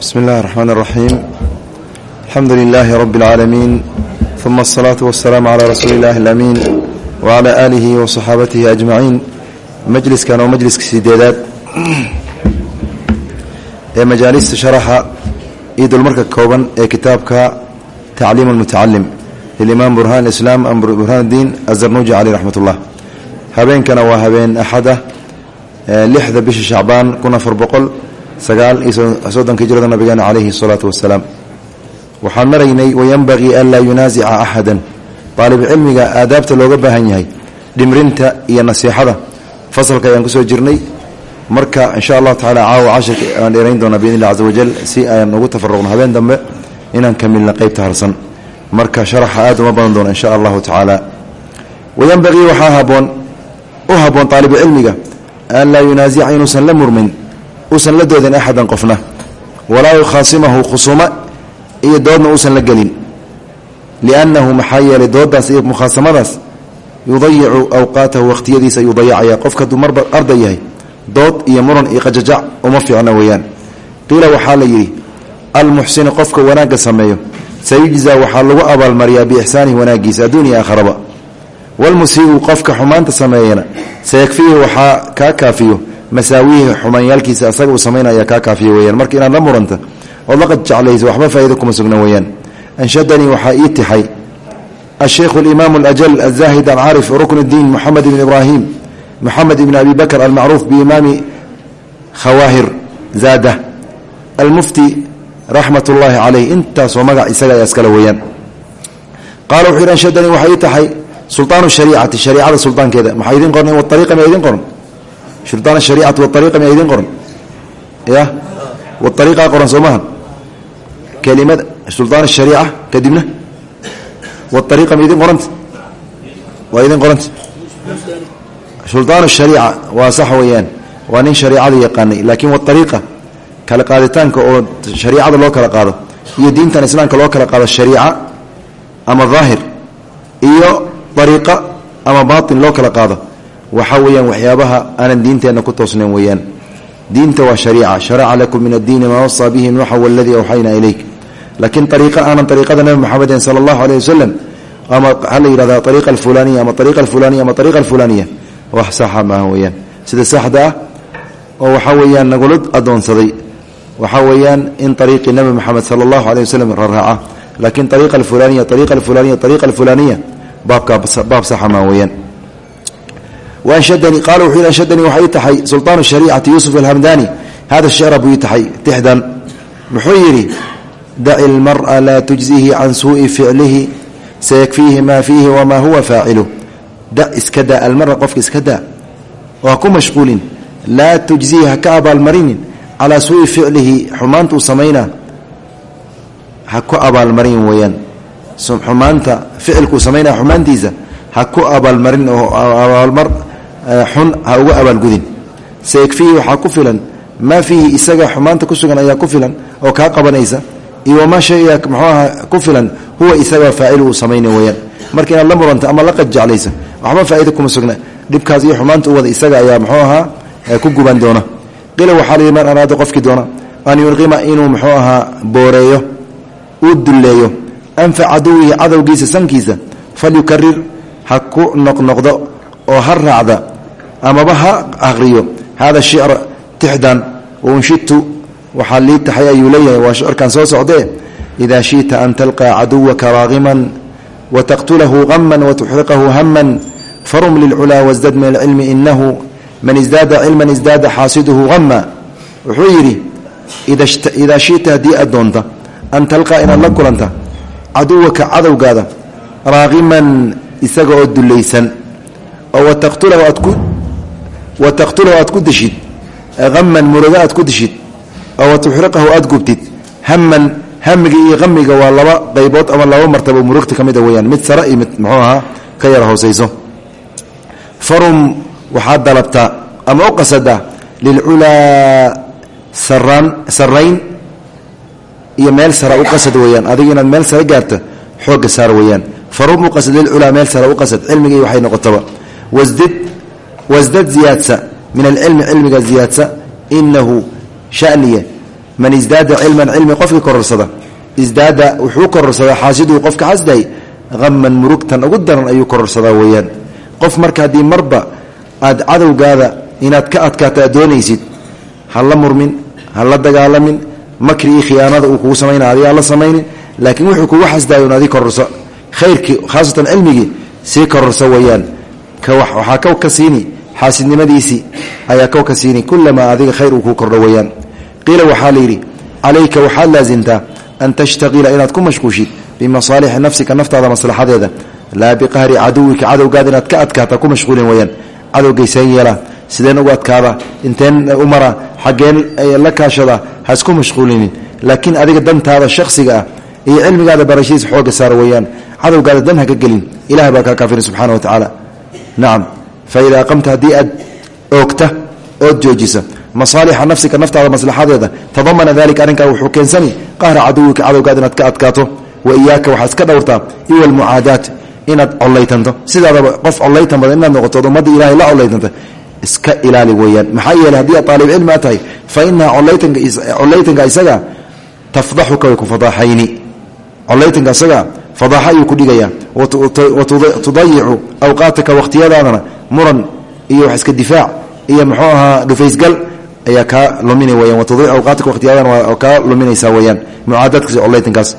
bsmi اllahi الرحmn الرaxيim alxamdu لilaahi rb اlcaalamiin ثuma الصlaaةu والsalaam عlى rasuuli اllahi اlأmiin wعlى alihi وصaxaabatihi أجmaciin majliskan oo majliska sideedaad ee majaalista sharaxa iyo dulmarka kooban ee kitaabka tacliim اlmutacalim lilimaam burhan islaam burhaan اdiin azarnuji caleyh raxmat اllah habeenkana waa habeen axada lixda bisha shacbaan kun afar boqol sagaal iyo soddonka hijrada nabigeena calayhi salaatu wasalaam waxaan maraynay wayanbagii an laa yunaasica axadan. Daalibcilmiga aadaabta looga baahan yahay dhimrinta iyo nasiixada. Fasalka ayaan ku soo jirnay. Marka insha allahu tacala caawa cashirka aan dheerayn doonaa biidn illah caza wajal si aan ugu tafaruqno habeen dambe inaan kamilna qeybta harsan. Marka sharaxa aad uma badan doona insha allahu tacaala. Wayanbagii waxaa haboon u haboon aalibcilmiga an laa yunaasica inuusan la murmin uusan la doodin axadan qofna. Walaa yukhaasimahu khusuuma iyo doodna uusan la gelin. Liannahu maxaa yeelay dooddaas iyo mukhaasamadaas yudayicu awqaatahu wakhtiyadiisa ayuu dayacaya qofka hadduu marba arday yahay dood iyo muran iyo qajajac uma fiicna weeyaan. Qiila waxaa la yidhi almuxsinu qofka wanaagga sameeyo sayujzaa waxaa lagu abaalmariyaa biixsaanihi wanaagiisa adduuniya aakharaba walmusiiu qofka xumaanta sameeyana sayakfiihi waxaa kaa kaafiyo masaawiihi xumaanyaalkiisa asaga uu samaynaya kaa kaafiya weyaan marka inaad la muranta ood laqad jeclayso waxba faa'iida kuma sugna weeyaan. Anshadanii waxaa ii tixay asheikhu alimaam alajal alzaahid alcaarif rukn اddiin moxamed ibn ibraahim moxamed ibn abi bakr almacruuf biimaami khawaahir zaada almufti raxmat ullaahi caleyh intaasoo magac isaga ayaa iskale weeyaan. Qaala wuxuu yidhi anshadanii waxaa ii taxay sulطaan shariicati shariicada sultaankeeda shurdaan ashariicati waariqa miyaa idiin qoran? Ya? Waariiqa qoran soo maaha kelimad suldaan ashariica kadibna? Waariiqa ma idin qoranta waa idin qoranta suldaan ashariica waa sax weeyaan. Waa nin shariicada yaqaanay laakiin waariiqa kala qaaditaanka oo shariicada loo kala qaado iyo diintan islaamka loo kala qaado shariica ama daahir iyo ariiqa ama baatin loo kala qaado waxa weeyaan waxyaabaha aanan diinteenna ku toosnayn weeyaan. Diinta waa shariica. Sharaca lakum min addiini maa wasaa bihi nuuxa waladii awxaynaa ilayk. Laakiin ariiqa aanan ariiqada nabi maxamedin sala allahu aleyh wasalam ama waxaa la yihahda ariiqa alfulaniya ama ariiqa alfulaniya ama ariiqa alfulaniya. Wax saxa maaha weeyaan. Sida saxda ah oo waxaa weeyaan nagula adoonsaday waxaa weeyaan in ariiqii nabi maxamed sala allahu aleyh wasalam raraaca laakiin ariiqa alfulaniya ariiqa alfulaniya ariiqa alfulaniya baab saxa maa weyaan anshadanii qaala wuxuu yidhi anshadanii waxaa ii taxay sulطaan shariicati yuusuf alhamdani hada shicra buu ii taxay tixdan muxuu yidhi daci اlmar'a laa tujzihi can suuءi ficlihi sayakfiihi ma fiihi wamaa huwa faacilu dac iska daa almara qofka iska daa oo ha ku mashquulin laa tujzihi ha ka abaalmarinin calaa suuءi ficlihi xumaanta uu samaynaa ha ku abaalmarin weeyaan xumaanta ficilkuu samaynaya xumaantiisa ha ku abaalmarin oo abaalmar xun ha uga abaalgudin sayakfiihi waxaa ku filan maa fiihi isaga xumaanta ku sugan ayaa ku filan oo kaa qabanaysa? Iyo wamaa shay muxuu aha ku filan huwa isaga faacil uu samaynay weyaan marka inaad la muranta ama la qadjeclaysa waxba faa'iida kuma sugna. Dhibkaas iyo xumaanta u wada isaga ayaa muxuu ahaa ku guban doona. Qila waxaa layidhi man araada qofkii doona an yulqima inuu muxuu ahaa booreeyo uu dulleeyo anfa caduwihi cadowgiisa sankiisa falyukarir ha ku noqnoqdo oo ha raacda amaba ha aqriyo. Hada shicra tixdan waunshidtu waxaa lii taxay ayuu leeyahay. Waa shicirkan soo socdee. Idaa shiئta an talqaa caduwaka raagiman wataqtulahu haman watuxriqahu haman farum lilculaa wasdad min alcilmi inahu man isdaada cilman isdaada xaasiduhu hama wuxuu yidhi idaa shiئta haddii aad doonta an talqaa inaad la kulanta caduwaka cadowgaada raaqiman isaga oo dulaysan oo wataqtulahu aad wataqtulahu aad ku deshid haman murugo aad ku deshid oo watuxriqahu aad gubtid haman hamiga iyo hamiga waa laba qaybood ama laba martabo murugta ka mid a weyaan mid sare iyo mid muxuu ahaa ka yara hoosayso. Farum waxaad dalabtaa ama u qasadaa lilculaa saraan sarayn iyo meel sara u qasad weyaan adiga inaad meel sare gaarto xooga saar meel sare u qasad noqotaba. Wasdid wasdad ziyaadsa min alcilmi cilmiga ziyaadsa inahu shaniye. Man isdaada cilman cilmi qofkii kororsada. Isdaada wuxuu kororsadaa xaasiduu qofka xasday. Haman murugtan ugu daran ayuu kororsadaa weeyaan. Qof marka haddii marba aad cadowgaada inaad ka adkaata aad doonaysid ha la murmin ha la dagaalamin makri iyo khiyaanada uu kugu samayna adigaa la samaynin laakiin wuxuu kugu xasdaayo un adi kororso. Khayrkii khaasatan cilmigii sii kororso xaasidnimadiisii ayaa kow ka siini kulamaa adiga khayr uu kuu kordho qiila waxaa layidhi calayka waxaad laasimtaa an tashtaqila inaad ku mashquushid bimasaalixi nafsika naftaada maslaxadeeda. Laa biqahri caduwika cadowgaada inaad ka adkaata ku mashquulin weyaan cadowgayseen yeela sideen ugu adkaada inteen u mara xaggeen la kaashada ha isku mashquulinin. Laakiin adiga dantaada shakhsiga ah iyo cilmigaada barashadiisa xooga saar weeyaan. Cadowgaada dan haka gelin ilahay baa kaa kaafirin subxana wa tacaala. Nacam fa idaa aqamta haddii aad oogta ood joojisa masaalixa nafsika naftaada maslaxadeeda tadamana dalika arrinkaa wuxuu keensani qahra caduwika cadowgaada inaad ka adkaato wa iyaaka waxaad iska dhowrtaa iwa almucaadaat inaad collaytanto sidaadaba qof collaytan badan inaad noqoto ummadda ilahay la collaytanta iska ilaali weeyaan maxaa yeeley haddii aad aalib cilmi aad tahay fa inaha collaytanka isaga tafdaxuka fadaaxa ayuu ku dhigayaa wa tudayicu awqaataka wakhtiyadaadana muran iyo wax iska difaac iyo muxuu ahaa dhufaysgal ayaa kaa lumina weyaan awqaataka wakhtiyadana waa kaa luminaysaa weeyaan. Mucaadaadkaas collaytankaas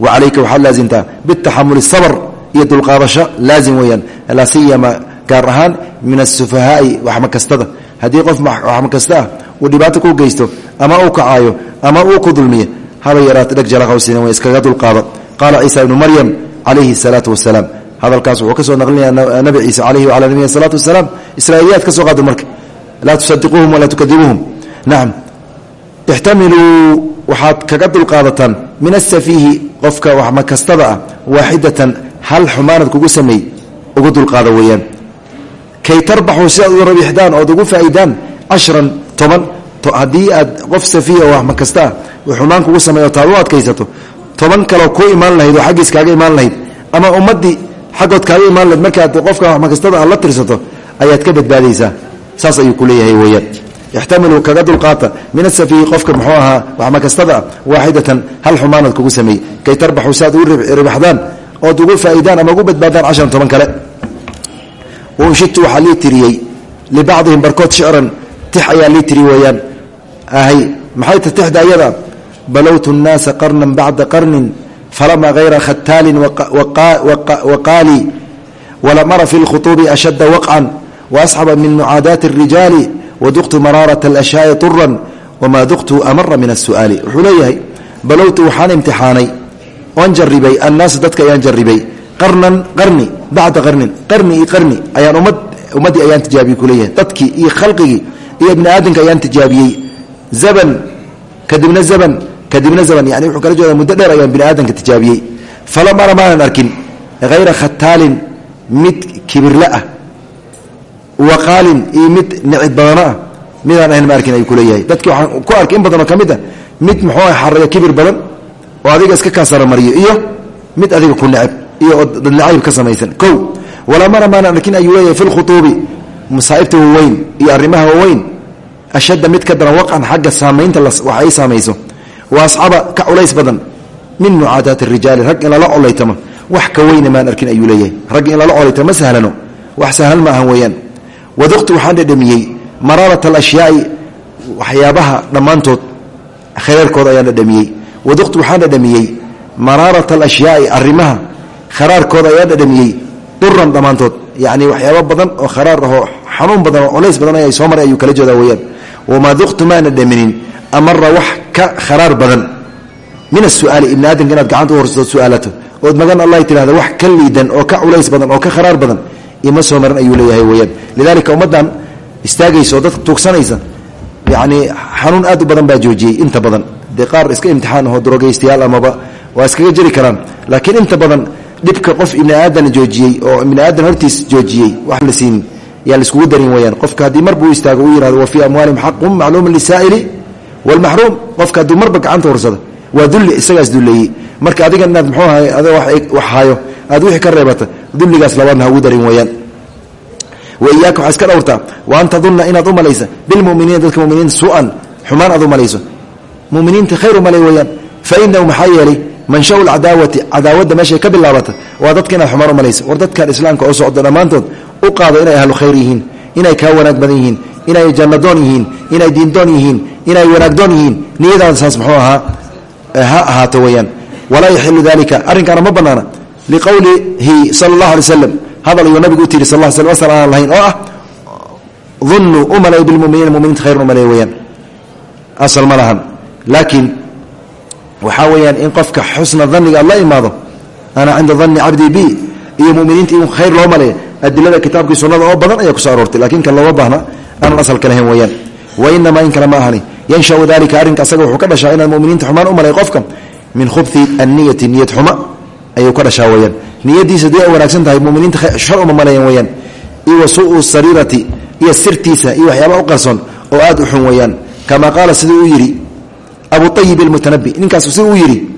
wa calayka waxaad laasimtaa bitaxamuli sabr iyo dulqaadasho laazim weeyaan. Laa siyama gaar ahaan min asufahaai waxmakastada haddii qof waxmakasta ah uu dhibaato ku geysto ama uu kacaayo ama uu ku dulmiyo haba yaraata dheg jalaqawsina way iskaga dulqaado qaala ciisa ibnu maryam calayhi salaatu wasalaam hadalkaas wuxuu ka soo naqlinayaa nabi ciise calayhi wacala nabiyi salaatu wasalaam israa'iiliyaad ka soo qaada marka laa tusadiquuhum walaa tukadibuuhum nacam ixtamiluu waxaad kaga dulqaadataan min asafiihi qofka waxmakastada ah waaxidatan hal xumaanad kugu sameey ugu dulqaada weeyaan kay tarbaxuu si aad u rabixdaan ood ugu faa'iidaan cashran toban haddii aad qof safiiha oo waxmakasta ah uu xumaan kugu toban kaloo ku imaan lahayd oo xaggiis kaaga imaan lahayd ama ummaddii xaggood kaaga imaan lahayd markaad qofka waxmakastada aad la tirsato ayaad ka badbaadaysaa. Saas ayuu ku leeyahay weeyaan. Ixtamilu kaga dulqaata min asafiihi qofka muxuu ahaa waxmakastada ah waaxidatan hal xumaanad kugu sameeyey. Kay tarbaxuu si aad ribaxdaan ood ugu faa'iidaan ama ugu badbaadaan cashran toban kale. Waunshidtu waxaa lii tiriyey. Libacdihim barkood shicran tix ayaa lii tiri weeyaan. Ahay maxay ta tixda balowtu nnaasa qarnan bacda qarnin falama hayra khataalin waqaalii walam ara fi lkhutuubi ashadda waqcan waasxaba min mucaadaati الrijaali waduqtu maraaraة اlashyaai طuran wamaa duqtu amara min الsu'aali wuxuu leeyahay balowtu waxaan imtixaanay oon jaribay annaasa dadka ayaan jaribay qarnan qarni bacda qarnin qarni iyo qarni ayaan ummad ummaddii ayaan tijaabiyey kuleeyahay dadkii iyo khalqigii iyo ibni aadamka ayaan tijaabiyey zaban kadibna zaban kadibna zaban yani wuxuu kala jeeda muddo dheer ayaan bini aadamka tijaabiyey. Falam ara maanan arkin hayra khataalin mid kibirle ah waqaalin iyo mid nicid badano ah midaan ahayn ma arkin ayuu kuleeyahay dadkii waxaan ku arkay in badan oo ka mid a mid muxuu xaraya kibir badan oo adiga iska kaasaromariyo iyo mid adiga ku neceb iyo dadnacayb ka samaysan. O walamana maana arkin ayuu leeyahay fi lkhutuubi masaa'ibta waaweyn iyo arrimaha waaweyn ashadda mid ka daran waqcan xagga saamaynta wax ay saamayso wa asxaba ka culays badan min mucaadaati rijaali rag in lala colaytamo wax ka weyna maan arkin ayuu leeyahay. Rag in lala colaytamo ma sahlano wax sahlan ma ahan weeyaan. Waduqtu waxaan dhadhamiyey maraarat alashyaai waxyaabaha dhammaantood khayraarkooda ayaan dhadhamiyey. Waduqtu waxaan dhadhamiyey maraarat alashyaai arrimaha kharaarkooda ayaan dhadhamiyey duran dhammaantood. Yacni waxyaaba badan oo kharaar ahoo xanuun badan oo culays badan soo maray ayuu kala jeedaa weyaan wamaa duqtu maana dhaminin amara wax ka kharaar badan min asu'aali ibni aadamka inaad gacanta u horsato su'aalato ood magan allah tirahda wax ka liidan oo ka culays badan oo ka kharaar badan ima soo marin ayuu leeyahay weyaan lidaalika ummaddan istaagaysa oo dadka tuugsanaysa yacni xanuun aad u badan baa joojiyey inta badan dee qaar iska imtixaan aho drogaystayaal amaba waa iskaga jeri karaan laakiin inta badan dhibka qof ibni aadan joojiyey oo ibni hortiis joojiyey wax la siinin yaa laiskugu darin weyaan qofka haddii marbuu istaago uu yihahdo wa fii amwaalihim xaqun macluumun lisaa'ili waalmaxruum qofka hadduu marba gacanta horsada waa dulli isagaas dulleeyey. Marka adiga inaad muxuu ahay ada wax hayo aad wixii ka reebata dulligaas labaadna ha ugu darin weyaan wa iyaaka waxaa iska wa an tadunna inaad u malaysa bilmuminiina dadka muminiinta su'an xumaan aad u malayso. Muminiinta khayr fa inahu maxaa manshaw lcadaawati cadaawadda meeshay ka bilaabata waa dadka inaad xumaan umalaysa war dadkan islaamka oo socdo dhammaantood u qaado inay ahlu khayr yihiin inay kaa wanaag badan yihiin inay jannadoon yihiin inay diindoon yihiin inay wanaagdoon yihiin. Niyadaada saas muxuu ahaa ha ahaato weyaan walaa yaxilu dalika arrinkaana ma banaana liqowlihi sala allahu alay slam hadal ayuu nabigu u tiri sal sl aanan lahayn oo ah dunuu u malay bilmuminiina muminiinta khayrun u malay weyaan asal ma lahan. Laakiin waxaa weeyaan in qofka xusna daniga aad la imaado ana cinda danni cabdi bi iyo muminiinta in khayr loo maleeya adilada kitaabkii sunnada oo badan ayaa kuso aroortay lakiin kan looma baahna aanan asalka lahayn weyaan wainamaa in kale ma ahani yanshau dalika arrinka asaga wuxuu ka dhashaa inaad muminiinta xumaan u malay qofka min khubhi anniyati niyad xuma ayuu ka dhashaa weyaan niyadiisa ay wanaagsan tahay muminiinta shar uma malayan weyaan iyo suu sariirati iyo sirtiisa iyo waxyaaba weyaan abu ayib almutanabi. Ninkaasu siduu u yidhi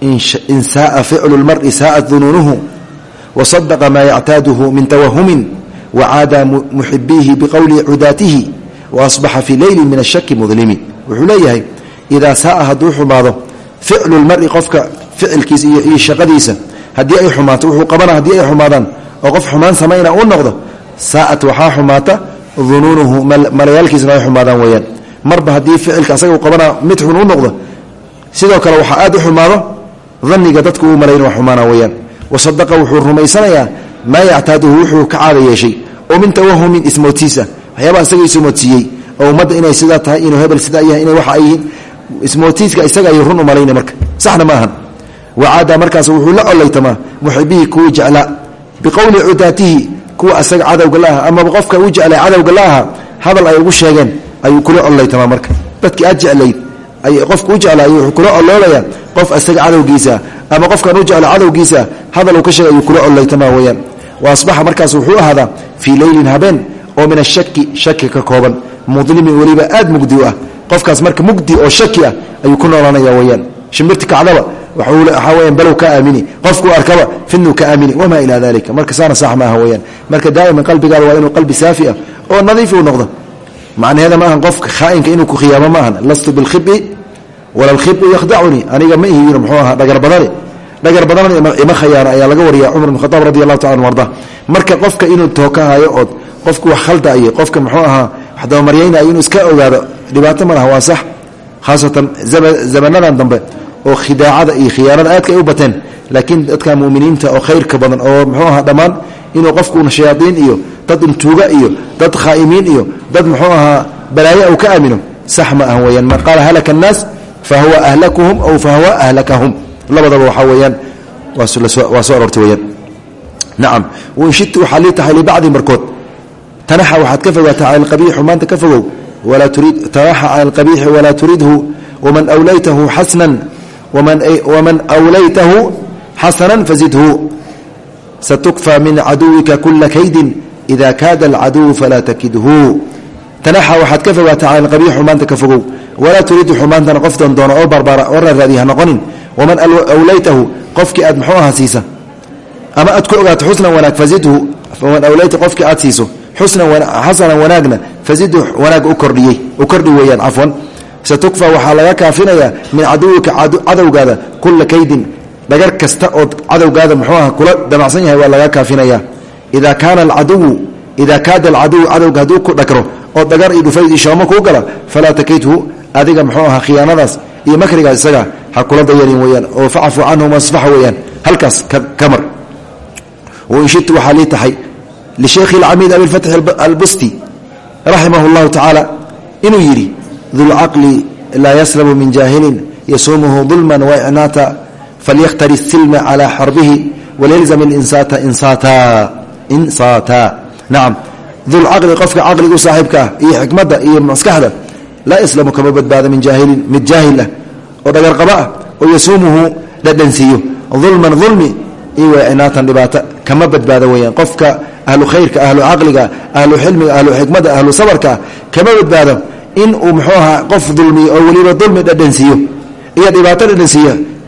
in saaa ficlu lmari saa'at dunuunuhu wasadaqa maa yactaaduhu min tawahumin wacaada muxibiihi biqowli cudaatihi waasbaxa fii leyli min ashaki mudlimi wuxuu leeyahay idaa saaa hadduu xumaado ficlu lmari qofka ficilkiisa iyo shaqadiisa haddii ay xumaato wuxuu qabana haddii ay xumaadaan oo qof xumaan samayna uu noqdo saa'at waxaa xumaata dunuunuhu malayaalkiisna ay xumaadaan weeyaan marba haddii ficilka asaga qabana mid xun u noqdo sidoo kale waxaa aad u xumaado daniga dadku uu malayna waa xumaana weeyaan. Wasadaqa wuxuu rumaysanayaa maa yactaaduhu wuxuu ka caada yeeshay. Oo min tawahumin ismoodsiisa waxyaabaa isaga ismoodsiiyey oo ummadda inay sidaa tahay inuu hebel sidaa yahay inay waxa ay yihiin ismoodsiiska isaga ayuu run u malayna marka. Saxna ma ahan. Wacaada markaas wuxuu la colaytamaa muxibihii kuwii jeclaa. Biqowli cudaatihi kuwa asaga cadowga la aha amaba qofka u jeclay cadowga la aha hadal ay ugu sheegeen ayuu kula colaytamaa marka. Dadkii aad jeclayd qofka u jeclay wuxuu kula coloolayaa qof asaga cadowgiisa ama qofkan u jecla cadowgiisa hadal uu ka sheegay ayuu kula colaytamaa weyaan wa asbaxa markaas wuxuu ahaadaa fii leylin habeen oo min ashaki shaki ka kooban. Mudlimin weliba aad mugdi ah. Qofkaas marka mugdi oo shaki ah ayuu ku noolanaya weyaan shimbirti kacdaba waxaa weyan balow ka aamini. Qofkuu arkaba fidnuu ka aamini. Wamaa ilaa dalika marka saana sax ma aha weyaan marka daa'iman qalbigaada waa inuu qalbi saafi ah oo nadiif uu noqdo macnaheeda ma ahan qofka khaa'inka inuu ku khiyaamo ma ahan. Lastu bilkhibi wala lkhibu yakhdacunii aniga ma ihi yiri muxuu ahaa dhagar badani. Dhagar badan ima khayaano ayaa laga wariya cumar bn khadaab radi allahu taala arda. Marka qofka inuu tookahayo ood qofku wax khaldayo qofka muxuu ahaa wax inuu iska ogaado dhibaato ma laha waa sax. Khaasatan zamanadan dambe oo khidaacada iyo khiyaanada aadka ay u bateen. Laakiin dadka muminiinta oo khayrka badan oo muxuu ahaa dhammaan inuu qofkuuna shayaaiin iyo dad intuuga iyo dad khaa'imiin iyo dad muxuu ahaa balaayo u ka aamino sax ma ah weyaan man qaala halaka annaas fa huwa ahlakuhum aw fa huwa ahlakahum. Labadaba waxaa weeyaan waa soo aroortay weyaan nacam wainshidtu waxaa lii tahay libacdi markood. Tanaxa waxaad ka fogaataa cala alqabiixu maanta ka fogow. Walaa turid tanaxa cala alqabiixi walaa turidhu. Waman awlaytahu xasnan waman awlaytahu xasana fazidhu satukfى min caduwika kula kaydin ida kaada alcaduwu falaa takidhu tanaxa waxaad ka fogaataa cala alqabiix xumaanta ka fogow. Walaa turiidu xumaantana qof doondoono oo barbaara oo raaraadiya ha noqonin. Waman awlaytahu qofkii aad muxuu aha siisa? Ama aad ku ogaato xusnan wanaag fazidhu waman awlayta qofkii aad siiso xasanan wanaagna fazidhu wanaag u kordhiyey u kordhi weeyaan cafwan. Satukfa waxaa laga kaafinayaa min caduwika cadowgaada kula kaydin dhagar kasta ood cadowgaada muxuu aha kula damacsan yahay waa laga kaafinaya idaa kaana alcaduwu idaa kaada alcaduwu cadowga hadduu ku dhagro oo dhagar iyo dhufayd iyo shoomo kuu gala falaa takidhu adiga muxuu ahaa khiyaanadaas iyo makrigaas isaga ha kula dayarin weyaan oo facfu canhum wasfaxa weyaan halkaas ka mar. Wain shidtu waxaa lii tahay lisheekhi alcamiid abilfatxi albusti raximah llahu tacaala inuu yidhi dulcaqli laa yaslamu min jaahilin yasuumuhu dulman waicnaata falyakhtari silma calaa xarbihi walyalzam insaata insaata nacam dulcaqli qofka caqligu saaxiibka ah iyo xikmadda iyo maskaxda laa yaslamu kama badbaado min jaahilin mid jaahil ah oo dhagarqaba ah oo yasuumuhu dhadhansiiyo dulman dulmi iyo waicnaatan dhibaato kama badbaado weyaan qofka ahlu khayrka ahlu caqliga ahlu xilmiga ahlu xikmadda ahlu sabarka kama badbaado in uu muxuu ahaa qof dulmiyo oo weliba dulmi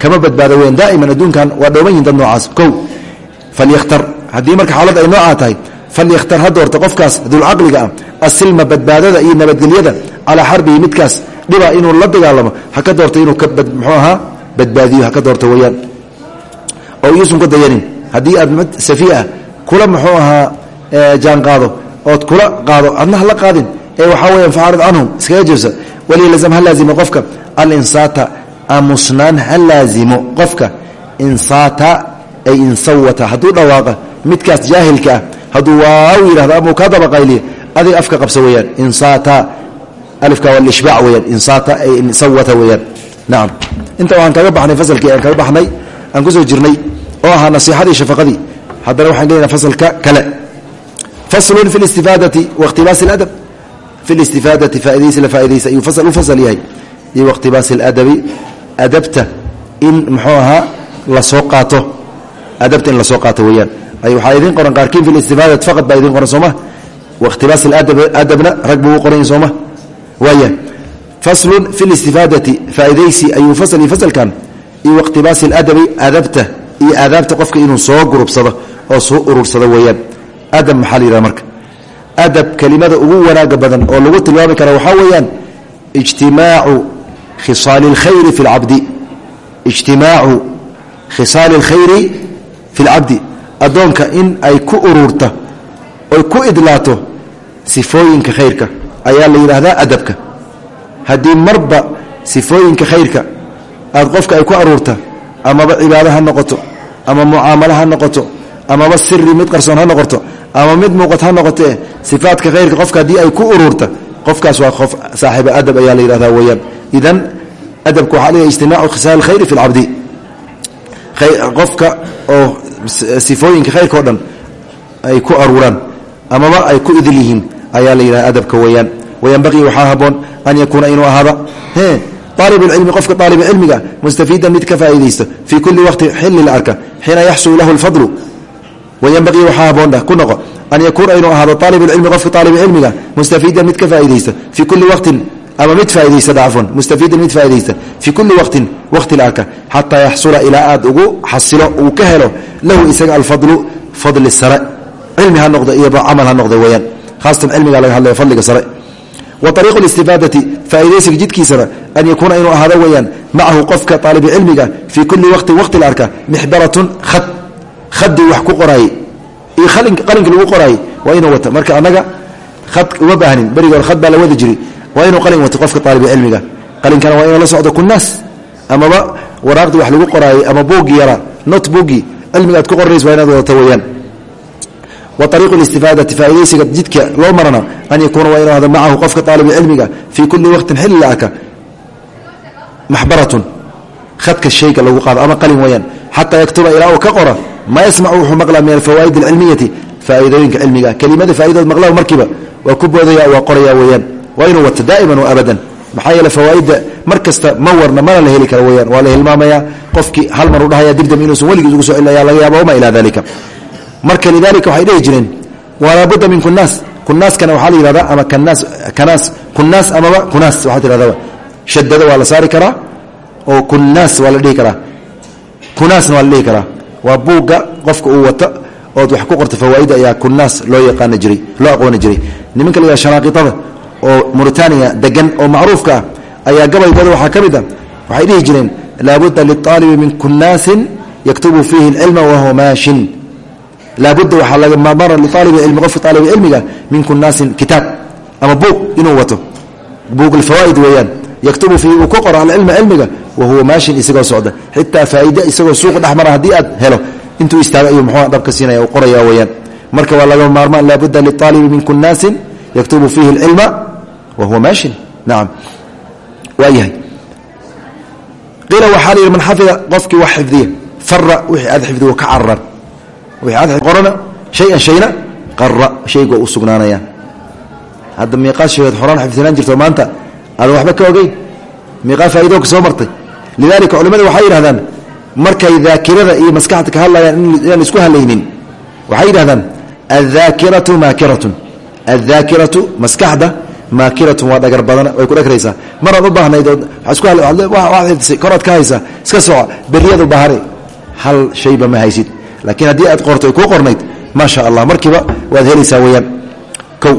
kama badbaado weyan daa'iman adduunkan waa dhooban yihiin dad noocaas. Kow falyakhtar haddii marka xaalad ay noocaa tahay falyakhtar ha doorta qofkaas dulcaqliga ah asilma badbaadada iyo nabadgelyada calaa xarbihi midkaas. Dhiba inuu la dagaalamo ha ka doorto inuu mxuu ahaa badbaadiyo ha ka doorto weyaan oo yuusan ku dayanin haddii aad safi ah kula muxuu ahaa jaanqaado ood kula qaado adna hala qaadin. Ee waxaa weya facaarid canhum iskaga jeebsa walilazam ha laazimo qofka. Alinsaata aamusnaan ha laazimo qofka insaata ay insawata. Hadduu dhawaaqa midkaas jaahilka ah hadduu waaw yidhahdo ama uu kaa dabaqayliyo adig afka qabsa weyaan insaata alifka waa lishbaac weyaan insaata ay insawata weyaan nacam inta waxaan kaga baxnay fasalkii aan kaga baxnay aan ku soo jirnay oo ahaa nasiixadii shafaqadii haddana waxaan gelinaa fasalka kale. Faslun fi listifaadati wakhtibaasi اladab fi listifaadati faa'idaysi la faa'idaysa ayuu fasal fasal yahay. Iyo wakhtibaasi aladabi adabta in muxuu ahaa la soo qaato. Adabta in la soo qaato weeyaan. Ay waxaa idiin qoran qaarkiin fi listifaadati faqad baa idiin qoran sooma wakhtibaasi adabna rag buu u sooma waaya faslun fi listifaadati faa'idaysi ayuu fasal iyo fasalkan iyo wakhtibaasi aladabi adabta iyo aadaabta qofka inuu soo gurubsado oo soo urursado weeyaan. Adab maxaa la marka? Adab kelimada ugu wanaaga badan oo lagu tilmaami kara waxaa weeyaan ijtimaacu khisaali اlkhayri fi اlcabdi ijtimaacu khisaali اlkhayri fi اlcabdi addoonka in ay ku ururta oy ku idlaato sifooyinka khayrka ayaa la yidhaahdaa adabka haddii marba sifooyinka khayrka aad qofka ay ku aruurta amaba cibaado ha noqoto ama mucaamalo ha noqoto amaba siri mid qarsoon ha noqoto ama mid muuqat ha noqotee sifaadka khayrka qofka haddii ay ku ururta qofkaas waa qof saaxiiba adab ayaa la yidhahdaa weyaan idan adabka waxaa leeyahay ijtimaacu khisaal khayri fi lcabdi qofka oo sifooyinka khayrka o dhan ay ku aruuraan amaba ay ku idil yihiin ayaa la yidhahda adabka weeyaan. Wayanbaqii waxaa haboon an yakuuna inuu ahaada aalib cilmi qofka aalib cilmiga mustafiidan mid ka faaidaysto fii kuli waqti xili la arka xiina yaxsulu lahu lfadlu wayanbaqii waxaa haboondha ku noqo an yakuuna inuu ahaado aalib cilmi qofka aalib cilmiga mustafiidan mid ka faaidaysta fii kuli waqtin ama mid faaidaysta dhacfan mustafiidan mid faaidaysta fii kuli waqtin waqti arka xataa yaxsula ilaa aad ugu xasilo uu ka helo lahu isaga alfadlu fadli sare cilmi ha noqdo iyo camal ha noqda weyaan haasatan cilmiga laga hadlaya fadliga sare wariiqu listifaadati faaidaysiga jidkiisana an yakuuna inuu ahaado weyaan macahu qofka aalibcilmiga fii kuli waqtin waqti la arka mixbaratun ad khadii wax ku qoraayey iyo qalinki lagu qoraayey waa inuu wata marka anaga ad uma baahnin beriga hore had baa la wada jiri waa inuu qalin wato qofka aalibcilmiga qalinkana waa inuu la socdo kunaas amaba waraaqdii wax lagu qoraayey ama buugi yara not buugi cilmiga aad ku qoranays waa inaad wadato weyaan wariiqu listifaadati faaidaysiga jidka loo marana an yakuuna waa inuu ahdo macahu qofka aalibcilmiga fii kuli waqtin xilli la arka maxbaratun hadka shayga lagu qaado ama qalin weyaan xataa yaktuba ilaa uu ka qora maa yasmacu wuxuu maqlaa min alfawaa'id alcilmiyati faa'iidooyinka cilmiga. Kelimada faa'idadood maqlahu markiiba waa ku boodaya waa qoraya weyaan waa inuu wato daa'iman wa abadan. Maxaa yeele fawaa'idda mar kasta ma warna mana la heli kara weyaan waa la hilmaamaya qofkii hal mar u dhahaya dirdam inuusan weligiis ugu soo celinayaa laga yaaba wama ilaa dalika marka lidalika waxay dhihi jireen walaabudda min kunaas kunaaskana waxaa la yihahdaa ama kanaas kanaas kunaas amaba kunaas waxaa tirahdaa shadada waa la saari karaa oo kunaas waa la dhihi karaa. Kunaasna waa la dhihi karaa. Waa buugga qofka uu wata ood wax ku qorta fawaaida ayaa kunaas loo yaqaana jiray loo aqooni jiray. Nimanka la yihahda shanaaqitada oo mauritaniya degan oo macruufka ah ayaa gabaygooda waxaa ka mid a waxay dhihi jireen laabudda liaalibi min kunaasin yaktubu fiihi alcilma wahuwa maashin. Laabudda waxaa laga maarmaara liaalibi cilmi qofka aalibi cilmiga min kunaasin kitaab ama buug inuu wato. Buug alfawaaid weeyaan. Yaktubu fiihi uu ku qoro alcilma cilmiga wahuwa maashin isagoo socda. Xitaa faa'iide isagoo suuqa dhex mara aad helo intuu istaago ayuu muxuu dhabka siinaya uu qoraya weeyaan. Marka waa laga maarmaan laabudda liaalibi min kunaasin yaktubu fiihi alcilma wahuwa maashin nacam waa yahay. Qiila waxaa la yidhi man xafida qofkii wax xifdiya fara wixii aad xifdigo ka cararan wixii aad qorana shay-an shayna qara shaygu u sugnaanayaan. Hadda miiqaad sheegood xoraan xifdinaan jirto maanta aadan waxba ka ogeyn. Miiqaa faa'iidoo ka soo martay. Lidalika culimmada waxay yidhahdaan markay daakirada iyo maskaxda ka hadlayaan addaakiratu maskaxda maakiratun waa dhagar badana way ku dhagraysaa maraad u baahnayd koraad ka haysaa iska soco beriyadu bahare hal shayba ma haysid laakiin haddii aad qorto ay kuu qornayd maa sha allah markiiba waad helaysaa weyaan o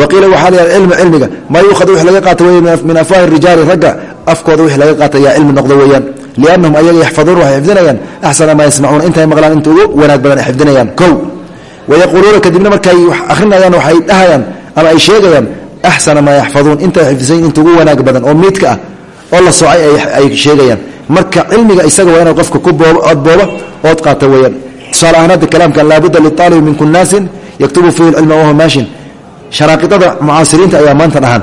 waqiila waxaa la cilmu cilmiga maa yuukhadu wix laga qaata wey min afwaahi rijaali ragga afkooda wix laga qaata yaa cilmi noqdo weeyaan liannahum ayaga yaxfaduun waxay xifdinayaan axsana maa yasmacuuna badan wayaquuluuna kadibna markay wax akhrinayaan waxay dhahayaan ama ay sheegayaan axsana maa yaxfaduun intay xifdisayn inta ugu wanaag badan oo miidka ah oo la soocay ay sheegayaan marka cilmiga isaga waa inaad qofka ku ood booba ood qaata weeyaan tusaale ahaan hadda kalaamkan laabudda liaalibi min kunnaasin yaktubu fiihi cilma wahuwa maashin sharaaqidada mucaasiriinta ayaa maanta dhahan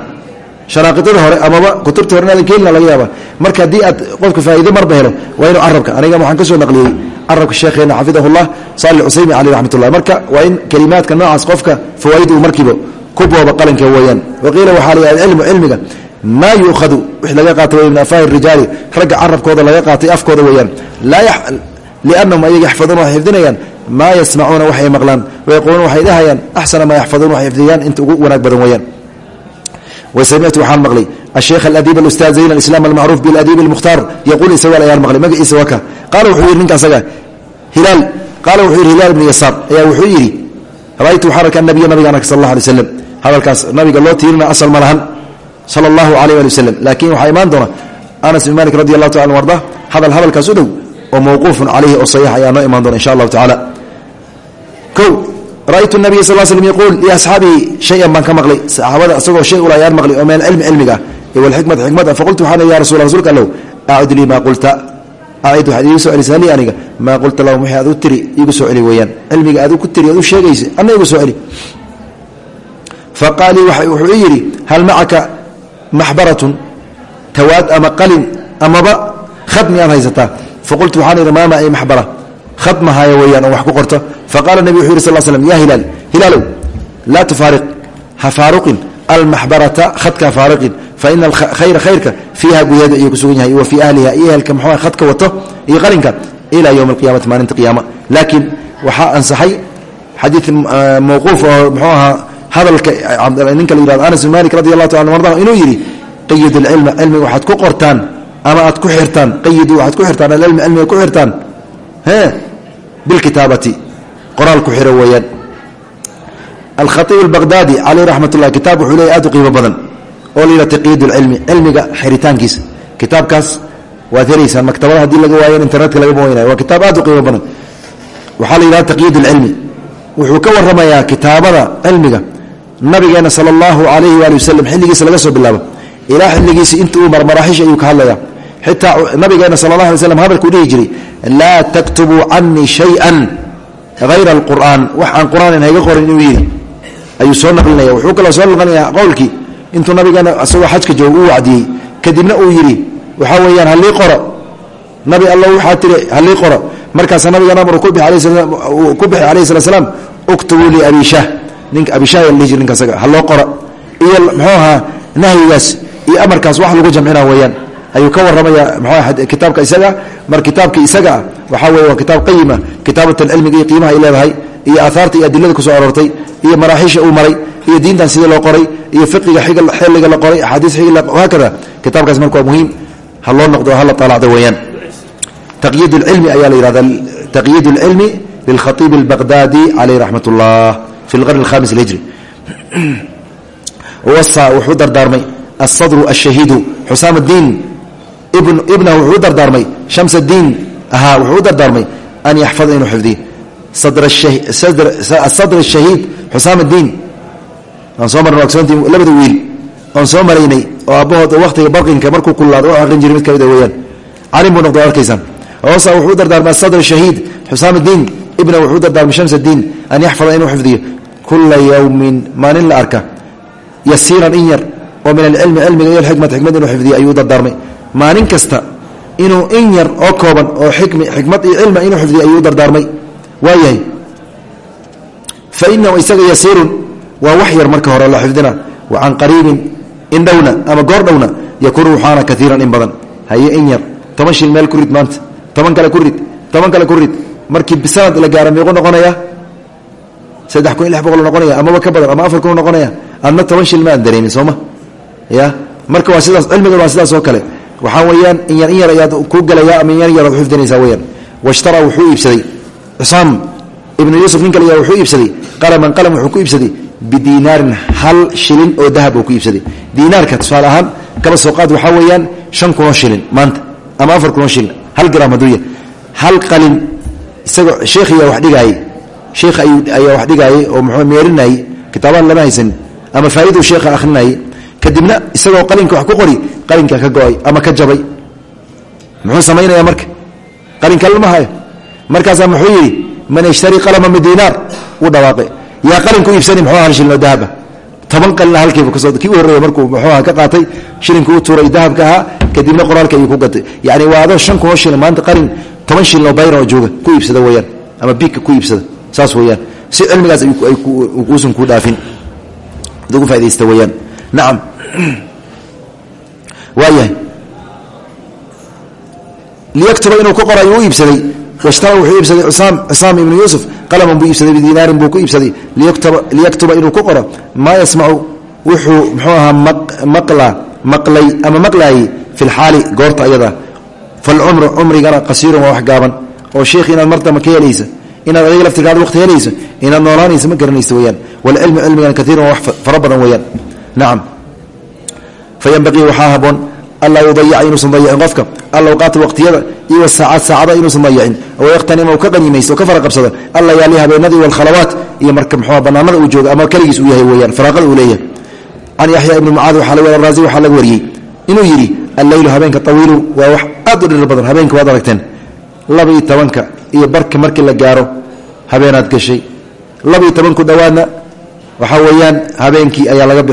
sharaaqidada hore amaba kutubta hore inaadan keenina laga yaaba marka haddii aad qofka faa'iide marba helo waa aniga waxaan ka naqliyey carabka sheekheena xafidahullah saalix cusaymi caleyh raxmatullah. Marka waa in kelimaadka noocaas qofka fawaaid uu markiiba ku booba qalanka weeyaan. Waqiila waxaa la alcilmu cilmiga maa yuukhadu wix laga qaatay wey min afaahi rijaali ragga carabkooda laga qaatay afkooda weeyaan. Liannahum ayaga yaxfaduuna waxay xifdinayaan. Maa yasmacuuna waxay maqlaan wayaquuluuna waxay dhahayaan axsana maa yaxfaduun waxay xifdiyaan inta ugu wanaag badan weeyaan. Wasamictu waxaan maqlay asheekh aladiib alustaad zayn alislam almacruuf biladiib almukhtaar yaquul isagal ayaan maqlay magaciisa waka qaala wuxuu yidhi ninka asaga hilaal qaala wuxuu yidhi hilaal ibnu yasaar ayaa wuxuu yidhi ra'aytu waxaan arka nabiya nabiga anaka sal allah alay waslam hadalkaas nabiga loo tiirina asal ma lahan sala allahu alayh ali waslem laakiin waxaa imaan doona anas bin malik radi allahu taala arda hadal hadalkaas u dhow oo mawquufun calayhi oo saxiix ayaa noo imaan doona insha allahu tacala o ra'aytu nabiya sal slm yaquul liasxaabihi shayan baan ka maqlay saxaabada isagoo shay ula ayaan maqlay oo min alcilmi cilmiga ah acud lii maa qulta acid waxaad iigu soo celisaa lii aniga maa qulta lahum wixii aad u tiri iigu soo celi weeyaan cilmiga aad ku tiri aad u sheegaysa anna igu soo celi faqaalii wuxuu ii yidhi hal macaka maxbaratun tawaad ama qalin amaba khad miyaad haysataa faqultu waxaan idhi maa maci maxbara khad mahaayo weeyaan oo wax ku qorto faqala nebi wuxu yiri sal slm ya hilaal hilaalow laa tufaariq ha faaruqin almaxbarata khadka faariqin faina alkhayra khayrka fiiha gudaheeda ayuu ku sugan yahay wa fii ahliha iyo ehelka mxua khadka wato iyo qalinka ilaa yowmi alqiyamati maalinta qiyaama laakiin waxaa ansaxay xadiid mawquuf oo mxuu ahaa hadalka ninka la yihahdo anas bin malik radi allahu taala arda inuu yidhi qayidu lcilma cilmiga waxaad ku qortaan ama aad ku xirtaan qayidu waxaad ku xirtaan alcilma cilmiga ku xirtaan e bilkitaabati qoraal ku xiro weeyaan alkhaiib albaqdaadi caleyh raxmat ullah kitaab wuxuu leeyahy aad u qiimo badan oo la yidhaha taqyiid lcilmi cilmiga xiritaankiisa. Kitaabkaas waad helaysaan maktabada haddii laga waayo internetka lagama weynayo waa kitaab aad u qiimo badan. Waxaa la yidhaha taqyiid lcilmi wuxuu ka waramayaa kitaabada cilmiga nabigeena sala allahu calayhi waali wasalam xilligiisa laga soo bilaabo. Ilaa xilligiisa inta uu marmaraaxish ayuu ka hadlaya xitaa nabigeena sala allah alay slam hadalkuu dhihi jiray laa taktubuu canii shay-an hayra alqur'aan. Wax aan qur'aanan hayga qorin inuu yidhi ayuu soo naqlinaya. Wuxuu kaloo soo naqlinayaa qowlkii intuu nabigeena isagoo xajka jooga u wacdiyey kadibna uu yidhi waxaa weeyaan halii qoro. Nabi alla waxaa tiri halii qoro. Markaasa nabigeena amru ku bixi alayhi salat slaam uktubuu li abishah ninka abishah la dhihi jir ninka asaga ha loo qoro. Iyo muxuu ahaa nahyigaas iyo amarkaas wax lagu jamcina weeyaan. Ayuu ka waramaya mxu kitaabka isaga mar kitaabka isaga ah waxaa weye waa kitaab qayima kitaabatan cilmiga iyo qiimaha ay leedahay iyo aahaarta iyo adilada kusoo aroortay iyo maraaxiisha uu maray iyo diintan sidii loo qoray iyo fiqiga xilliga la qoray axaadiis haakada kitaabkaas marka waa muhiim ha loo noqdo hala alacdo weeyaan taqyiid lcilmi ayaa la yihahda taqyiid اlcilmi lilkhaiib اlbaqdaadi caleyh raxmat اllah fi lqarn اlhamis اlhijri wasa wuxuu dardaarmay asadru ashahiidu xusaam diin ibnahu wuxuu u dardaarmay shams diin ahaa wuxuu u dardaarmay an yaxfada inuu xifdiyo asadr shahiid xusaam diin aan soo marna ogsoontii labada wiil oon soo maraynay oo aabbahood waqtiga barqinka markuu kullaado oo aqrin jiray mid ka mid weyaan calim buu noqdo arkaysan hoosa wuxuu u dardaarmay asadr shahiid xusaam diin ibnahu wuxuu dardaarmay shams diin an yaxfada inuu xifdiyo kula yowmin maalin la arka yasiiran in yar oo min alcilmi cilmiga iyo alxikmata xikmad inuu xifdiyo ayuu dardaarmay maalin kasta inuu in yar oo kooban oo xikmad iyo cilma inuu xifdiyo ayuu dardaarmay waayahay fa inahu isaga yasiirun waa wax marka hore la xifdina wa can qariibin in dhowna ama goor dhowna yakuunu waxaana kaiiran in badan. Haye in yar toban shil meel ku rid maanta toban kale ku rid toban kale la gaara miiqu noqonaya saddex kun lix boqol noqonaya amaba ka badan ama afar kun noqonaya adna toban shil ma aan dareemin sooma ya marka waa sidaas cilmiga waa sidaas oo kale. Waxaa weeyaan in yar in yar ayaad ku gelaya ama in yar yaraad xifdinaysaa weyaan washtara wuxuu iibsaday cusaam ibnu yuusuf nin kale wuxuu iibsaday qalaman qalam wuxuu ku iibsaday bidiinaarin hal shilin oo dahab uu ku iibsaday. Diinaarka tusaale ahaan kaba soo qaad waxaa weeyaan shan kunoo shilin maanta ama afar kunoo shilin hal gram haduuya hal qalin isagoo sheekhiyaa wax dhigaayey sheekh ayaa wax dhigaayey oo muxuu meerinayey kitaabahan lama haysanin ama faaiduu sheekha akhrinayey kadibna isagoo qalinka wax ku qori qalinka ka go'ay ama ka jabay. Muxuu samaynaya marka? Qalinka lama markaasaa muxuu yidhi man yashtari qalama bidiinaar u dhawaaqe yaa qalin ku iibsani muxuu hal shilin oo dahaba toban qalina halkiiba ka soo kii u horreeya markuu muxuuha ka qaatay shilinkii u tuuray dahabka ahaa kadibna qoraalka ayuu ku gatay. Yacni waa shan kunoo shilin maanta qalin toban shilin oo bayran oo jooga ku iibsada weyaan ama biigka ku iibsada saas weyaan si cilmigaas uusan kuu dhaafin. Ugu faidaysta weyaan nacam waayahay liyaktuba inuu ku qora ayuu u iibsaday washtara wuxuu iibsaday cusaam ibnu yuusuf qalaman buu iibsaday bidinaarin buu ku iibsaday liyaktuba inuu ku qoro maa yasmacu wuxuu muxuu ahaa maqla maqlay ama maqlaayey fi lxaali goorta ayada falcumru cumrigana qasiirun waa wax gaaban oo sheikh inaad martama ka helaysa inaad adiga laftirkaada waqti helayso inaad noolaanaysa ma garanaysa weyaan walcilmu cilmigana kaiirun waa wax fara badan weyaan nacam fayanbaqii alla yudayaca inuusan dayacin qofka. Allawqaata waqtiyada iyo wasaacaad saacada inuusan dayacin oo yakhtanima u ka qanimaysto ka fara qabsada. Alla yaali habeenadii walkhalawaat iyo marka muxua banaanada uu jooga ama keligiis uu yahay weyaan faraaqada uu leeyahay. Can yaxya ibni mucaad waxaa laga raazi waxaa laga wariyey. Inuu yidhi alleylu habeenka tawiilu waa wax aad u dhir badan habeenka waad aragteen. Laba iyo tobanka iyo barka markii la gaaro habeenaad gashay. Laba iyo tobanku dhowaadna waxaa weeyaan habeenkii ayaa laga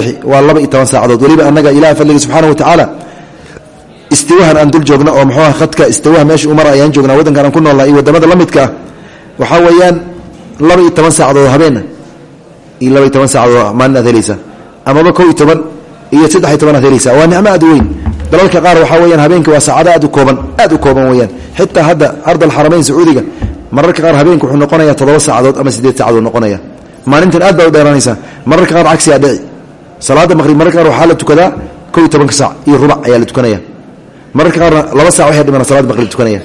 istiwahan aan dul joogna oo muxuuha khadka istiwaha meesha umar ayaan joognaa waddankan aan ku noolnaa iyo waddamada la midka ah waxaa saacadood habeena iyo laba iyo toban saacadood maalin aad helaysaa. Amaba kow iyo toban iyo waa nicmo u weyn. Dalalka qaar waxaa weyaan habeenka waa saacado aad u kooban aad u kooban weyaan xitaa hadda ardal xaramayn sacuudiga mararka qaar habeenka wuxuu noqonaya toddoba saacadood ama sideed saacadood noqonaya maalintan aad baa u dheeraanaysaa. Mararka qaar cagsigaa dhici. Salaada maqrib mararka qaar waxaa la tukadaa kow saac iyo rubac ayaa la tukanaya mararka qaarna laba sac waxay dhimana salaad maqrib tukanaya.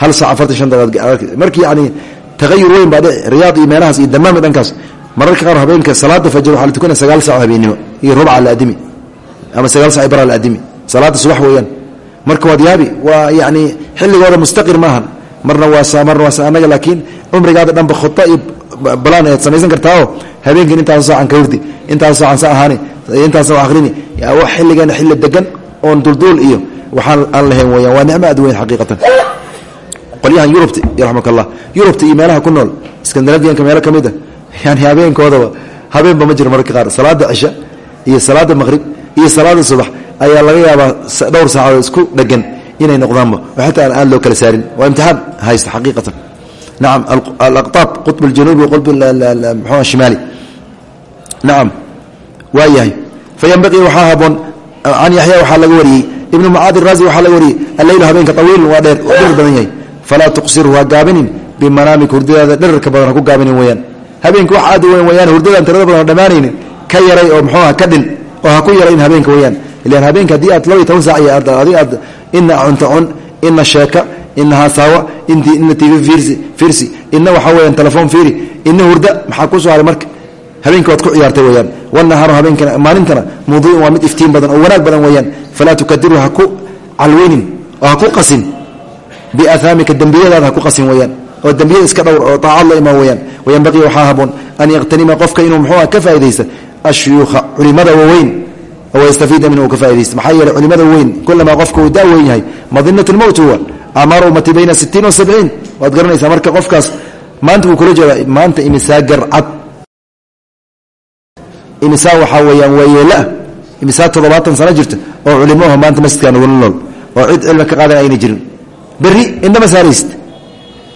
Hal sac afartan shan daqiiqad markii yani tagayur weyn baa dhici riyaad iyo meelahaas iyo damaami dhankaas mararka qaar habeenka salaada fajr waxaa la tukanaya sagaal sac habeennimo iyo rubaca la adimi ama sagaal sac bara la adimi. Salaada subax weeyaan. Marka waad yaabi waa yani xilligooda mustaqir maahan. Marna waa marna waa anaga laakiin cumrigaada dhanba khuda iyo balaan ayaad samaysan kartaaoo habeenkiin intaas saacan ka hurdi intaas saacan sa ahaani intaas akhrini dulduul iyo waxaan aan lahayn waa nicmo weyn xaqiiqatan. Qolyahan yurubta raxmak allah yurubta meelaha ku nool skandinaviyanka meelo ka mid a yani habeenkoodaba habeenba ma jiro mararka qaar salaada cisha iyo salaada maqrib iyo salaada subax ayaa laga yaabaa dhowr saacadood isku dhegan inay noqdaanba. Xataa aan aad loo kala saarin. Waa imtixaan haysta xaqiiqatan. Nacam alaqtaab qutb aljanuubi wa qutb mxua shimaali. Nacam waa yahay. Haboon can yaxya waxaa wariyey ibnu mucaad iraazi waxaa laga wariyey alleylu habeenka tawiilun waa dheer waa dhir badan yahay falaa tuqsirhu ha gaabinin bimanaamika hurdadaada dherarka badan ha ku gaabinin weyaan habeenka wax aad weyn weyaan hurdadaan tirada badan oo dhammaanaynin ka yaray oo muxuuha ka dhin oo ha ku yarayn habeenka weyaan ilan habeenka haddii aad laba iyo toban saac iyo adi aad ina cunto cun ina sheeka ina hasaawa ina tv fiirsi ina waxaa weyaan telefoon fiiri ina hurda maxaa ku soo haray marka? Habeenka waad ku ciyaartay weyaan wanahaaru habeenkana maalintana mudiin waa oo badan weyaan falaa tukadiru ha ku calweynin oo ha ku qasin biaaamika dembiyadaada ha ku qasin weyaan oo dembiyada iska dhowr oo aacad la imaan weyaan wayanbaqii waxaa haboon an yaqtanima qofka inuu muxuuha ka faa'idaysta ashuyuukha culimada waaweyn oo yastafiida minhu uu ka faa'idaysta maxaa yeeley culimada weyn kulamaa qofka uu daa weyn yahay madinat lmowt huwa amaar ummati bayna sitiin wa sabciin waad garanaysaa marka qofkaas maanta wuu kula jeeda maanta imisaa garcad imisaa waxaa weyaan waa imisaa toddobaatan sano jirta oo culimaho maanta masjidkaa nugula nool. Oo cid cilmi ka qaadan ayna jirin. Berri indhama saaraysid?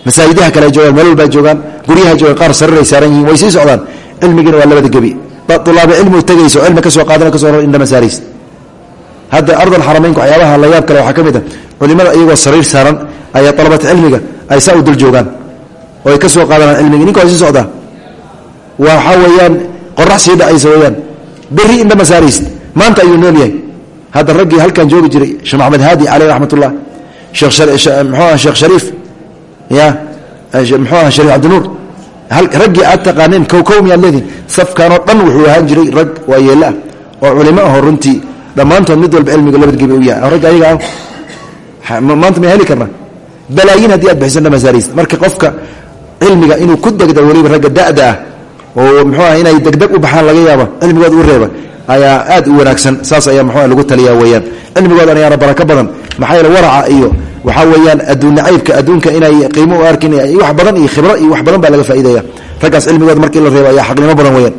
Masaajidaha kale joogaan meel walbaa joogaan guryaha joogaan qaar sariray saaran yihiin way sii socdaan. Cilmigiina waa labada gebi. Ulaaba cilmi tagayso cilmi ka soo ka soo indhama saaraysid. Hadda ardal xarameynka waxyaabaha la yaab kale waxaa ka mid a culimada iyagoo sariir saaran ayaa alabata cilmiga ay saa u dul joogaan oo ay ka qaadanaan cilmigi ninka sii socdaa? Waxaa weeyaan qorax sii dhacaysa weyaan berri indhama saaraysid maanta ayuu nool yahay. Hadda raggii halkan joogi jiray sheekh maxamed haadi caleyh raxmat ullah mxuah sheekh shariif ya mxuu aha shariif cabdinuur. Raggii aad taqaaneen kowkow miyaad leedihin safkanoo dhan wuxuu ahaan jiray rag waa yeelo ah oo culimo aho runtii dhammaantood mid walba cilmiga labadgeeba u yahay. Ragga ayaga maanta ma heli karna. Balaayin haddii aad bixisan dhamasaariis marka qofka cilmiga inuu ku degda weliba ragga da'da ah oo muxuu ah inay degdeg u baxaan laga yaaba cilmigooda u reeba ayaa aad u wanaagsan. Saas ayaa muxuu lagu taliyaa weeyaan. Cilmigoodan ayaana barako badan. Maxaa yeele waraca iyo waxaa weeyaan adduun nacaybka adduunka inay qiimo u arkin wax badan iyo khibro iyo wax badan baa laga faa'iidaya raggaas cilmigooda markii la reebo ayaa xaqnimo badan weyaan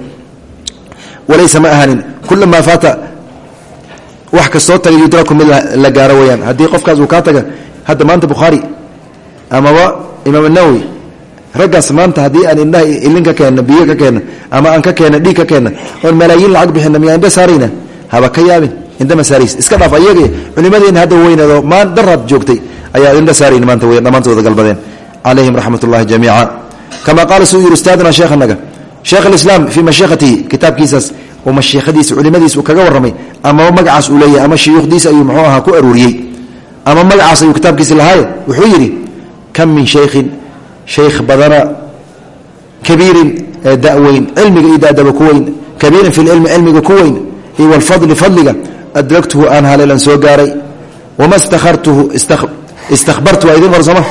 walaysa ma ahanin kulamaa faata wax kastoo tagay yudraku mid la gaaro weyaan haddii qofkaas uu kaa taga hadda maanta bukhaari amaba imaam anawowi raggaas maanta haddii aan indhaha ilin ka biyo ka keenno ama aan ka keenno dhiig ka keenno oon malaayiin lacag bixinna miyaa indha saarayna? Haba ka yaabin. Indha masaariis iska dhaaf ayaga culimadeenna hadda weyneedoo maan daraad joogtay ayaa indha saarayn maanta wey dhammaantooda galbadeen. Calayhim raxmat jamiica kama qaala siduu yidhi ustaaduna sheekhanaga sheekh alislaam fii mashiikhatihi kitaabkiisaas oo mashiikhadiisa culimadiis uu kaga warramay amaba magacaas uu leeyahay ama shuyuukhdiisa ayuu muxuu ahaa ku aruuriyey ama magacaas ayuu kitaabkiisi lahaaye wuxuu yidhi kam min shaykhin shaykh badana kabiirin daweyn cilmiga iyo dadaba ku weyn kabiirin fi lcilmi cilmiga ku weyn iyo walfadli fadliga adragtuhu aan haleelan soo gaaray. Wama stahartuhu istakbartu waa idin qorsama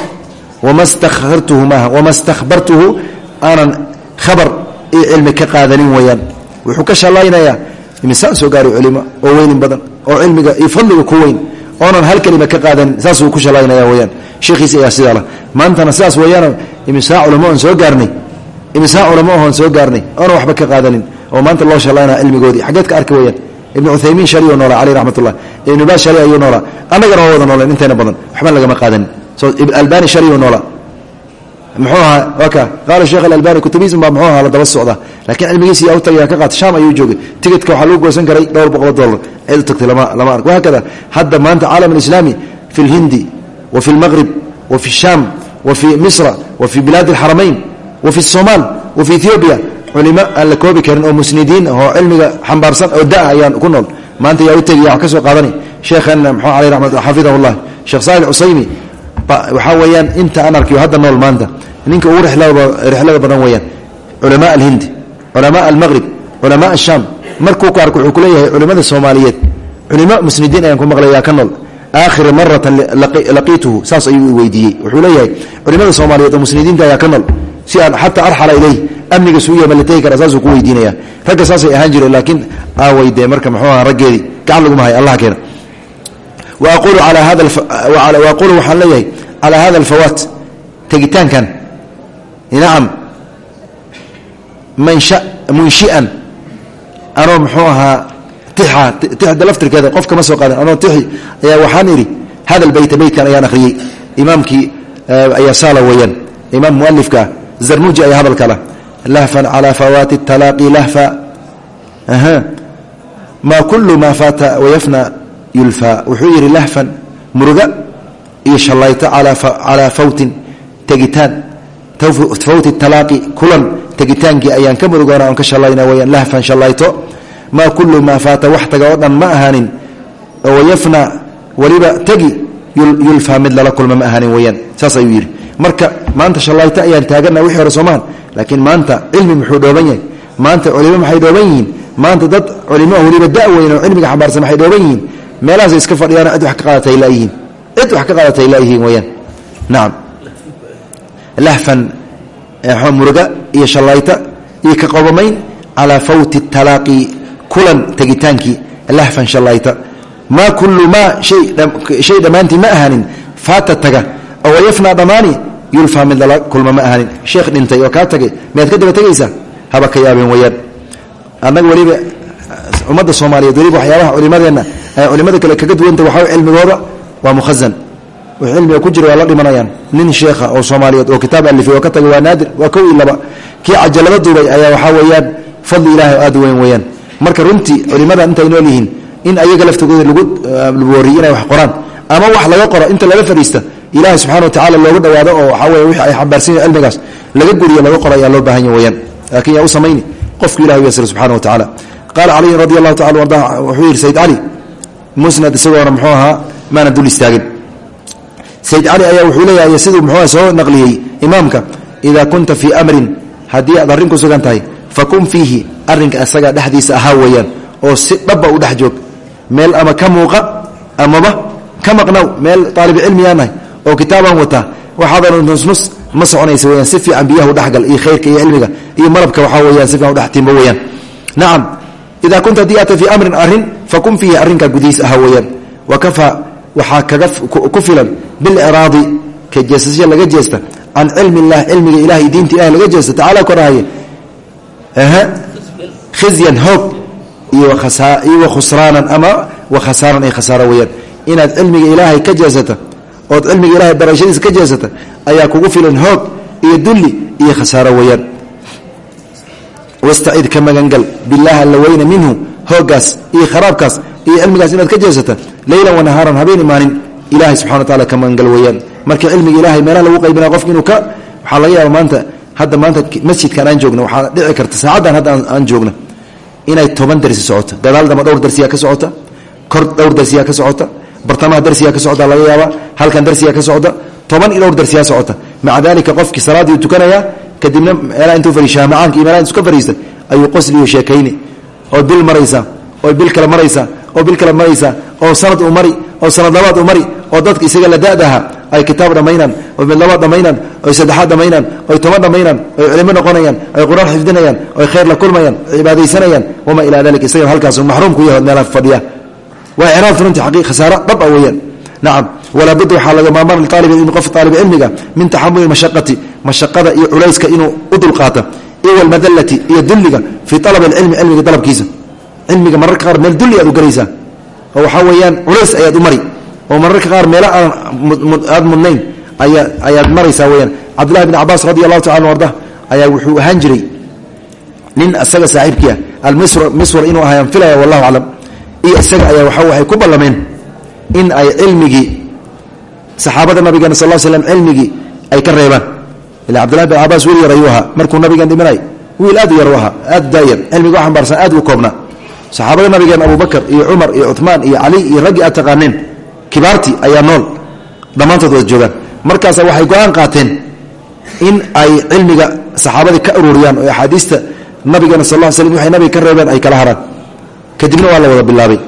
wama stahartuhu maaha wama stakhbartuhu aanan khabar iyo cilmi ka qaadanin weeyaan wuxuu ka shalaynayaa imisaan soo gaaray culimo oo oo cilmiga iyo ku weyn oonan hal kelima ka qaadanin saasuu ku shalaynaya weyaan sheekhiisi ayaa sidaa lah maantana sidaas weeyaan imisaa culamo oon soo gaarnay. Imisaa culamo oon soo gaarnay. Oonan waxba ka qaadanin oo maanta loo shalaynaya cilmigoodii. Xageed ka arka weyaan ibnu cuthaymiin shali oo noolaa caleyh raxmat ullah ibnu baas shali ayuu noolaa. Annagana waa wada nooleen intayna badan. Waxba lagama qaadanin. So albani shali oo noolaa qaala sheekh alalbani kutubiism baa muxuu ahaa la daba socdaa laakiin cilmigiisi yaa u tagayaa ka qaata sham ayuu joogay. Ticketka waxaa lagu goosan karay dhowr boqolo dollar. Cid u tagtay lama ark wahaakada hadda maanta caalam alislaami fi lhindi wa fi lmaqrib wa fi sham wa fi misra wa fi bilaadi alxaramayn wa fi somaal wa fi ethoobiya culimo aan la koobi karin oo musnidiin oo cilmiga xambaarsan oo da ayaan ku nool. Maanta yaa u tegaya wax ka soo qaadanay sheekheena mxuu aley ramat xafidahu llah sheekh saalix cusaymi waxaa weeyaan inta aan arkiyo hadda nool maanta ninka ugu rixlada badan weeyaan culamaa alhindi culamaa almaqrib culamaa ashaam markuu ku arko wuxuu kuleeyahay culimmada soomaaliyeed culimo musnidiin ayaan ku maqlayaa ka nool aakhira maratan laqiituhu saas ayuu weydiiyey wuxuu leeyahay culimada soomaaliyeed oo musnidiinta ayaa ka nool si aan xataa arxala ileyh amniga suuya ma la tegi ku weydiinaya ragga saasay ahaan jireen laakiin aaweyde marka muxuu aha raggeedii gacan laguma hay allah keena waaqulu waxaan leeyahay calaa hada alfawaat tegitaankan nacam munshian anoo muxuu ahaa tixa tixda laftirkeeda qof kama soo qaadan anoo tixi ayaa waxaan idhi hada lbeyta beytkan ayaan akhriyey imaamkii ayaa saala weeyaan imaam mualifka ah zarnuji ayaa hadalka lah lahfan calaa fawaati talaaqi lahfa maa kulu maa faata wayafna yulfa wuxuu yidhi lahfan muruga iyo shallayto calaa fawtin tegitaan. Fawti talaaqi kulan tegitaankii ayaan ka murugoona on ka shalayna weyaan lahfan shallayto. Maa kullu maa faata wax taga oo dhan ma ahaanin oo wayafna weliba tegi yulfa mid lala kulma ma ahaanin weyaan saas ayuu yidhi. Marka maanta shallayto ayaan taagana wixii hore soomaan laakiin maanta cilmi muxuu dhooban yahay. Maanta culimo maxay dhooban yihiin? Maanta dad culimo weliba daweyn oo cilmiga xambaarsan maxay dhooban yihiin meelahaasay iska fadhiyaan cid wax ka qaadatay laayihiin cid wax ka qaadatay laayihiin weyaan nacam lahfan muruga iyo shallayta iyo ka qobamayn calaa fawti talaaqi kulan tegitaankii lahfan shallayta maa kullu maa shay dhammaantii ma ahaanin faata taga oo wayafnaa dhammaani yulfa mid lala kulma ma ahaanin. Sheekh dhintay oo kaa tagay miyaad ka daba tegaysaa haba ka yaabeen weyaan annaga weliba ummadda soomaaliyeed weliba waxyaabaha culimadeenna ay culimada kale kaga duwanta waxaa cilmigooda waa mukhazan. Wix cilmiga ku jira la dhimanayaan. Nin sheekha oo soomaaliyeed oo kitaab alifay oo ka tagay waa naadir waa kow iyo laba. Kii cajalada duubay ayaa waxaa weeyaan fadli oo aad weyn weeyaan. Marka runtii culimada intay nool yihiin in ayaga laftigooda lagu booriyo inay wax qoraan ama wax laga qoro inta laga fadhiista ilaahay subxana watacala looga dhawaado oo waxaa weye wixii ay xambaarsan yahin cilmigaas laga guriyo laga qoro ayaa loo baahan ya weyaan laakiin yaa u samayni qofku ilahi u wa tacala qaala caliyin radi allahu tacala arda wuxuu yidhi sayd cali musnad isagoona muxuu ahaa maana dul istaagin sayd cali ayaa wuxuu leeyahay siduu muxuuha soo naqliyey imaamka idaa kunta fii amrin haddii aad arrin ku sugan tahay fakun fiihi arrinka isagaa dhexdiisa ahaa weeyaan oo si dhabba u dhex joog meel ama ka muuqa amaba ka maqnaw meel aalibcilmiyaanahay oo kitaabaan wataa waxaadan nusnus ma soconaysa weyaan si fiican iyo khayrka idaa kunta haddii aata fii amrin arrin fakun fiihi arrinkaa gudihiis ahaa weeyaan wakafaa waxaa kaga ku filan bilciraadi ka jeesasya laga jeesta can cilmi illah cilmiga ilahay diinta ilahi laga jeesta tacaala korahaye khizyan hoog iyo khusraanan ama wakhasaaran ay khasaaro weyaan inaad cilmiga ilaahay ka jeesata ood cilmiga ilahay barashadiisa ka jeesata ayaa kugu filan hoog iyo dulli iyo khasaaro weyaan wastacid ka magangal bilaah alla weyna minhu hoogaas iyo kharaabkaas iyo cilmigaas inaad ka jeesata leylan wanahaaran habeen imaanin ilahay subxana wa taala ka magangal weyaan. Marka cilmiga ilahay meelaha lagu qaybina qofka inuu ka waxaa laga yaaba maanta hadda maanta masjidkan aan joogno waxaa dhici karta saacaddan hadda aan joogno inay toban darsi socoto gadaal damba dhowr darsiyaa ka socota kor dhowr darsiyaa ka socota bartamaha darsiyaa ka socda toban iyo dhowr darsiyaa socota. Maca dalika qofkii salaaddii tukanaya kadibna meelaha intuu fariishaa macaanka iyo meelaha iska fariista ayuu qosliyo sheekayni oo bil maraysa oo bil kale maraysa oo bil kale maraysa oo sanad uu mari oo sanad labaad uu mari oo dadka isaga la da'daha ay kitaab dhammaynaan oy mid labaad dhammaynaan oy saddexaad dhammaynaan oy toban dhammaynaan oy culimo noqonayaan oy qur'aan xifdinayaan oy khayr la kulmayaan oy cibaadaysanayaan wamaa ilaa dalika isagan halkaas maxruum ku yaho meela fadhiya. Waa icraabta runtii xaqii khasaaro dhab a nacam walaa budda waxaa laga maamar liaalib in qof aalib cilmiga min taxamuli mashaqati mashaqada iyo culayska inuu u dulqaato iyo walmadallati iyo dulliga fii alab alcilmi cilmiga dalabkiisa. Cilmiga mararka qaar meel dulli aad u galaysaa oo waxaa weeyaan culays ayaad u mari. Oo mararka qaar meelo aad mudnayn ayaa ayaad maraysaa weyaan cabdullahi bn cabaas radi allahu tacala arda ayaa wuxuu ahaan jiray nin isaga saaxiibkiia almiswar inuu ahayaan filaya wallahu aclam. Iyo isaga in ay cilmigii saxaabada nabigeena sal slm cilmigii ay ka reebaan. Ila cabdullahi bin cabaas wiil yar ayuu ahaa markuu nabigan dhimanay wiil aad yar aad daayar cilmiga u xambaarsan aad u koobnaa. Saxaabada nabigeena abubakar iyo cumar iyo cumaan iyo cali iyo raggii aad taqaaneen ayaa nool. Dhammaantood wada joogaan. Markaasa waxay go'aan qaateen in ay cilmiga saxaabadii ka ururiyaan oo axaadiista nabigeena sal l slm waxay nabiga ka reebeen ay kala haraan. Kadibna waa la wada bilaabay.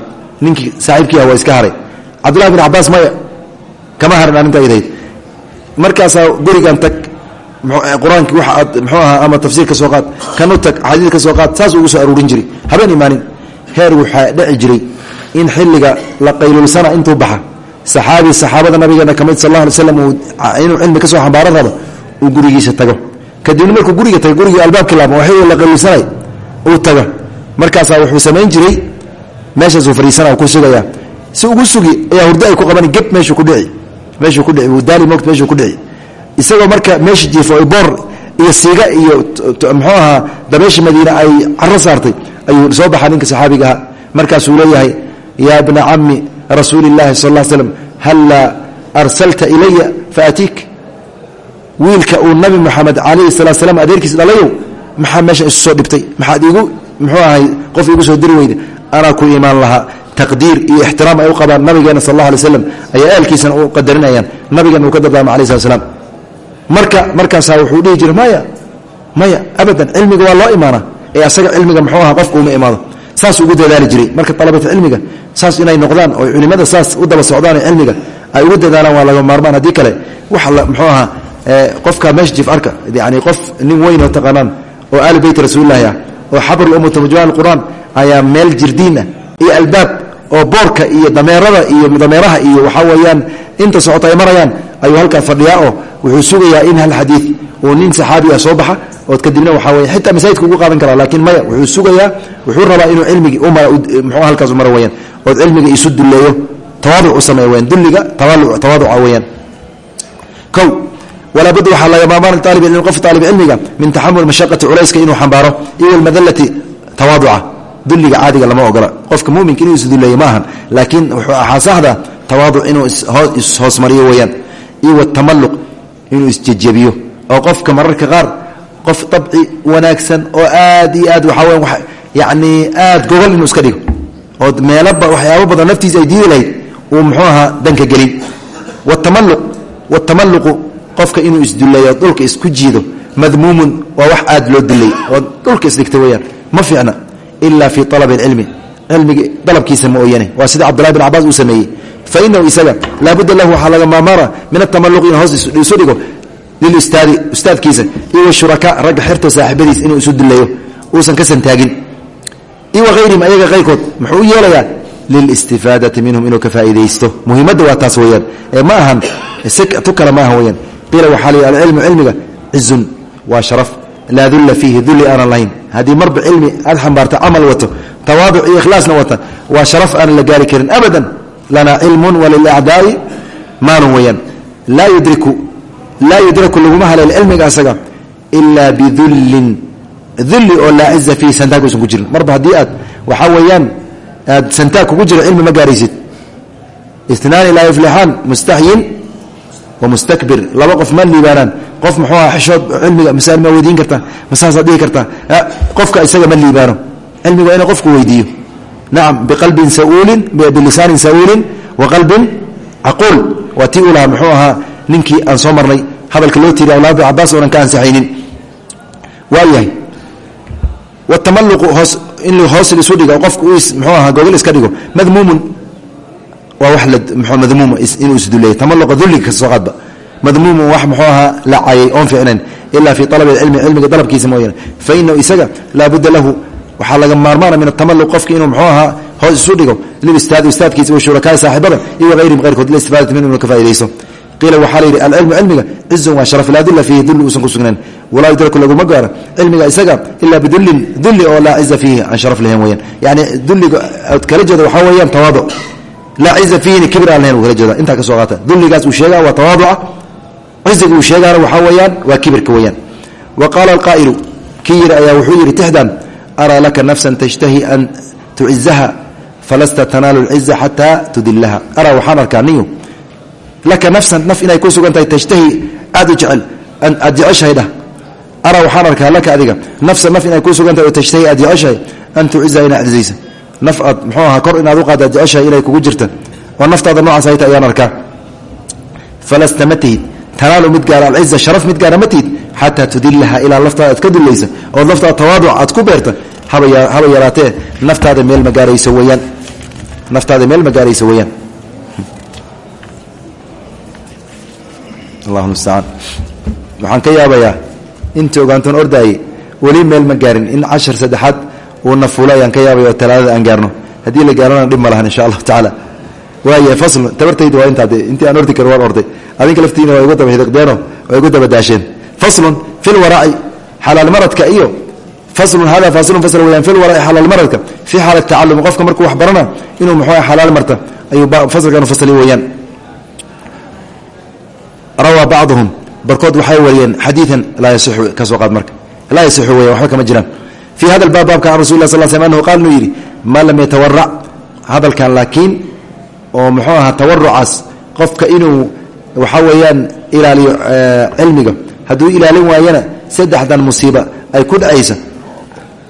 Ninkii saaxiibkii ah waa iska haray cabdullahi bin cabaas maya kama harin arrinta idayd markaasaa gurigan tag qur'aankii waxa aad ahaa ama tafsiir ka soo qaad kanu tag axaadiis ka soo qaad saas ugu soo aruurin jiray. Habeen imaanin heer waxaa dhici jiray in xilliga la qaylulsana intuu baxa. Saxaabi saxaabada nabigeena ka mid sal alla alay slam inuu cilmi ka soo uu gurigiisa tago. Kadibna markuu guriga tago gurigii albaabka laaba waa xilliga la qaylulsanay uu tago. Markaasaa wuxuu samayn jiray meeshaasuu fariisana ku sugaya si ugu sugi ayaa hurdo ay ku qabani geb meeshuu ku dhici meeshuu ku dhici wuu daali mogt meeshuu ku dhici. Isagoo marka meesha jiifo ay boor iyo siiga iyo muxuu ahaa dabeesha madiine ay caro saartay ayuu soo baxaa ninka saxaabiga ahaa. Markaasuu leeyahay yaa bna cami rasuuli اllahi sal ا slm hallaa arsalta ilaya faatiik wiilka uu nabi moxamed calayhi salaa slam adeerkiis dhalayow maxaa meesha isu soo dhibtay? Maxaad iigu muxuu ahay qof iigu soo diri weyda anaa ku imaan lahaa taqdiir iyo ixtiraam ay u qabaan nabigeena sal allah alay slam ayaa ehelkiisana u qadarinayaan. Nabigeena uu ka dardaarma alai slat slam marka markaasaa wuxuu dhihi jiray maya maya abadan cilmiga waa loo imaana ee asaga cilmiga muxuu aha qofka uma imaado. Saas ugu dadaali jiray. Marka alabata cilmiga saas inay noqdaan oo culimada saas u daba socdaan cilmiga ay ugu dadaalaan waa laga maarmaan haddii kale. Wax muxuu ahaa qofka meesha jif arka yani qof nin weyn oo taqaanaan oo aali beyt rasuulilahi ah oo xabr ummata majmuuca qur'aan ayaa meel jirdiin ah iyo albaab oo boorka iyo dameerada iyo dameeraha iyo waxaa weeyaan inta socota ay marayaan ayuu halkaa fadhiyaa oo wuxuu sugayaa in hal xadiid uu nin saxaabi ah soo baxa ood kadibna waxaa wey xitaa masaajidka ugu qaadan karaa laakiin maya wuxuu sugayaa wuxuu rabaa inuu cilmigii mxuu halkaas mara weyaan ood cilmiga isu duleeyo tawaaduc u sameeya weyaan dulliga tawaaduca weyaan kow walaa budda waxaa laga maamaana aalib cilmi qof aalib cilmiga min taxamul mashaqati culayska inuu xambaaro iyo walmadallati tawaaduca dulliga caadiga lama ogola. Qofka muminka inuu isduleeyo ma ahan laakiin wuxuu ahaa saxda tawaaduc inuu ishoosmariyo weyaan iyo watamalluq inuu isjejebiyo. Oo qofka mararka qaar qof dabci wanaagsan oo aad iyo aad waxaa weya yacni aad gogol inuu iska dhigo. Oo meelaba waxyaabo badan naftiisa ay diidi lahayd uu muxuu ahaa danka gelin. Watamalluq watamalluqu qofka inuu isduleeyo dhulka isku jiido madmuumun waa wax aad loo dilay. Oo dhulka isdhigta weyaan ma fiicna ila fii alabi cilmi cilmigi dalabkiisa mooyane waa sida cabdulahi bin cabaas uu sameeyey fa inahu isaga laabudda lahu waxaa laga maamaara min atamaluq in hoos isu dhigo lilistaadi ustaadkiisa iyo washuraka ragga xerto saaxibadiis inuu isu dilayo uusan ka santaagin iyo wahayrihim ayaga qayrkood muxuu u yeelayaa lilistifaadati minhum inuu ka faa'iidaysto muhiimadda waa taas weyaan ee ma ahan tu kale ma aha weyaan qiila waxaa la alcilmu laa dulla fiihi dulli aanan lahayn. Haddii marba cilmi aad xambaarta camal wato tawaaduc iyo ikhlaasna wata waa sharaf aanan la gaari karin. Abadan lanaa cilmun walilacdaai maalun weyaan laa yudriku laa yudraku laguma haleel cilmiga asaga ilaa bidullin. Dulli oo laa ciza fiihi santaag uusan ku jirin. Marba haddii aad waxaa weeyaan aad santaag kugu jiro cilmi ma gaaraysid. Itnaani laa yuflixaan mustaxyin wa mustakbir. Laba qof ma liibaanaan. Qof muxuu aha xishood cilmiga masaal ma weydiin kartaa masaasaad dhihi kartaa. Qofka isaga ma liibaano. Cilmiga waa inuu qofku weydiiyo. Nacam biqalbin sauulin bilisaanin sauulin wa qalbin caquul waa tii u lahaa muxuu ahaa ninkii aan soo marnay. Hadalka loo tiiriy awlaad cabaas oonan ka ansaxaynin waayahay watamaluqu hoos in hoos isu dhigo qofku muxuu ahaa gogol iska dhigo. Madmuumun waa wax madmuuma inuu isduleeyo tamaluqa dulliga ka soo qaadba. Madmuumun wax muxuu ahaa la cayay oon ficnayn ilaa fii alabi cilmi cilmiga dalabkiisa mooyaane fa inahu isaga laabudda lahu. Waxaa laga maarmaana min atamaluq qofki inuu muxuu ahaa hoos isu dhigo. Listaadi ustaadkiisa wa shurakaai saaxibada iyo wahayrihim qayrkood listifaadati minhu ka faa'idaysto qiila waxaa la yidhi alcilmu cilmiga cizun waa sharaf laa dulla fiihi dulli uusan ku sugnayn walaa yudraku laguma gaaro cilmiga isaga ilaa bidullin dulli oo laa ciza fiihi aan sharaf lahayn weyaan yani dulliga ad kala jeeda waxaa weeyaan tawaaduc laa ciza fiihina kibir aan lahayn uu kala jeeda intaa ka soo qaata. Dulligaas uu sheegaa waa tawaaduca. Ciziga uu sheegaana waxaa weeyaan waa kibirka weeyaan. Wa qaala alqaa'ilu kii yidhi ayaa wuxuu yidhi tixdan araa laka nafsan tashtahi an tucizaha falasta tanaalu lciza xataa tudilaha araa waxaan arkaa niyu laka nafsan naf inay ku sugan tahay tashtahi aad u jecel aad jeceshahay dhah araa waxaan arkaa laka adiga nafsan naf inay ku sugan tahay oo tashtahi aad jeceshahay an tucizaha inaad cizaysa naf aad muxuu ahaa kor inaad u qaada aad jeceshahay inay kugu jirta. Oo naftaada noocaas hayta ayaan arkaa. Falasta ma tihid tanaalu mid gaara sharaf mid gaara ma tihid xataa tudilaha ilaa laftaada aad ka dulaysa ood laftaada tawaaduc aad ku beerta haba yaraatee naftaada meel ma gaarayso weyaan. Meel ma gaarayso weyaan. Allahu waxaan ka yaabayaa intii ogaantoon ordaayey weli meel ma gaarin in cashar saddexaad uuna fuulo ayaan ka yaabaya oo talaadada aan gaarno haddii la gaarona dhib ma lahan insha allahu tacaala waaya fasl tabartayda waa intaa de intii aan ordi waan orday adinka laftiina waa igu daba hidiqdeeno waa igu daba daasheen faslun fi lwaraaci xalaal maradka iyo faslun hada fasilun fasl weyaan fi lwaraaci xalaal maradka fii xaala tacalumi qofka markuu wax barana inuu muxuu xalaal marta ayuu faslkan fasli weeyaan rawaa bacduhum barkood waxay wariyeen xadiian laa yasixu ka qaad marka laa yasixu weyan waxba kama jiraan fii hada baab baabka can rasul sal sl anhu qaal inuu yidhi man lam yatawarac hadalkan laakiin oo muxuu ahaa tawarucaas qofka inuu waxaa weeyaan ilaaliyo cilmiga hadduu ilaalin waayana saddexdan musiiba ay ku dhacaysa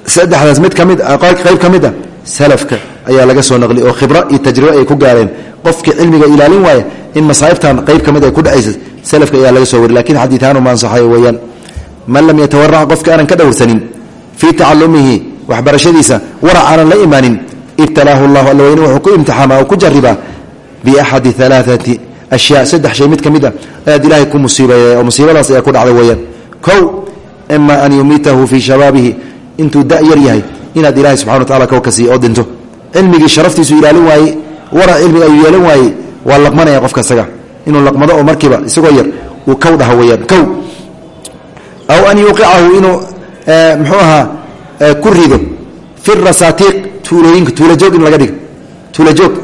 saddexdaas mid ka mid qayb ka mid a salafka ayaa laga soo naqli oo khibro iyo tajribo ay ku gaareen qofkii cilmiga ilaalin waaya in masaa'ibtan qayb ka mid ay ku dhacaysa salafka ayaa laga soo wari laakiin xadiiaanu ma ansaxayo weeyaan man lam yatawarac qofka ka fii tacalumihi waxbarashadiisa warac aanan la imaanin ibtalaahu llahu alla weyne wuxuu ku imtixaama oo ku jaribaa biaxadi alaaati ashyaa saddex shay mid ka mid a ayaad ilaahay ku musiibeeya oo musiibadaas ayaa ku dhacda weeyaan. Kow ima an yumiitahu fii shabaabihi intuu da yar yahay inaad ilahay subxana wa tacala kawkasiiyo oo dhinto. Cilmigii sharaftiisu ilaalin waaye warac cilmiga ayuu yeelan waaye waa muxuu ahaa ku rido fi rasaatiiq tuulooyinka tuulajoog in laga dhigo. Tuulajoog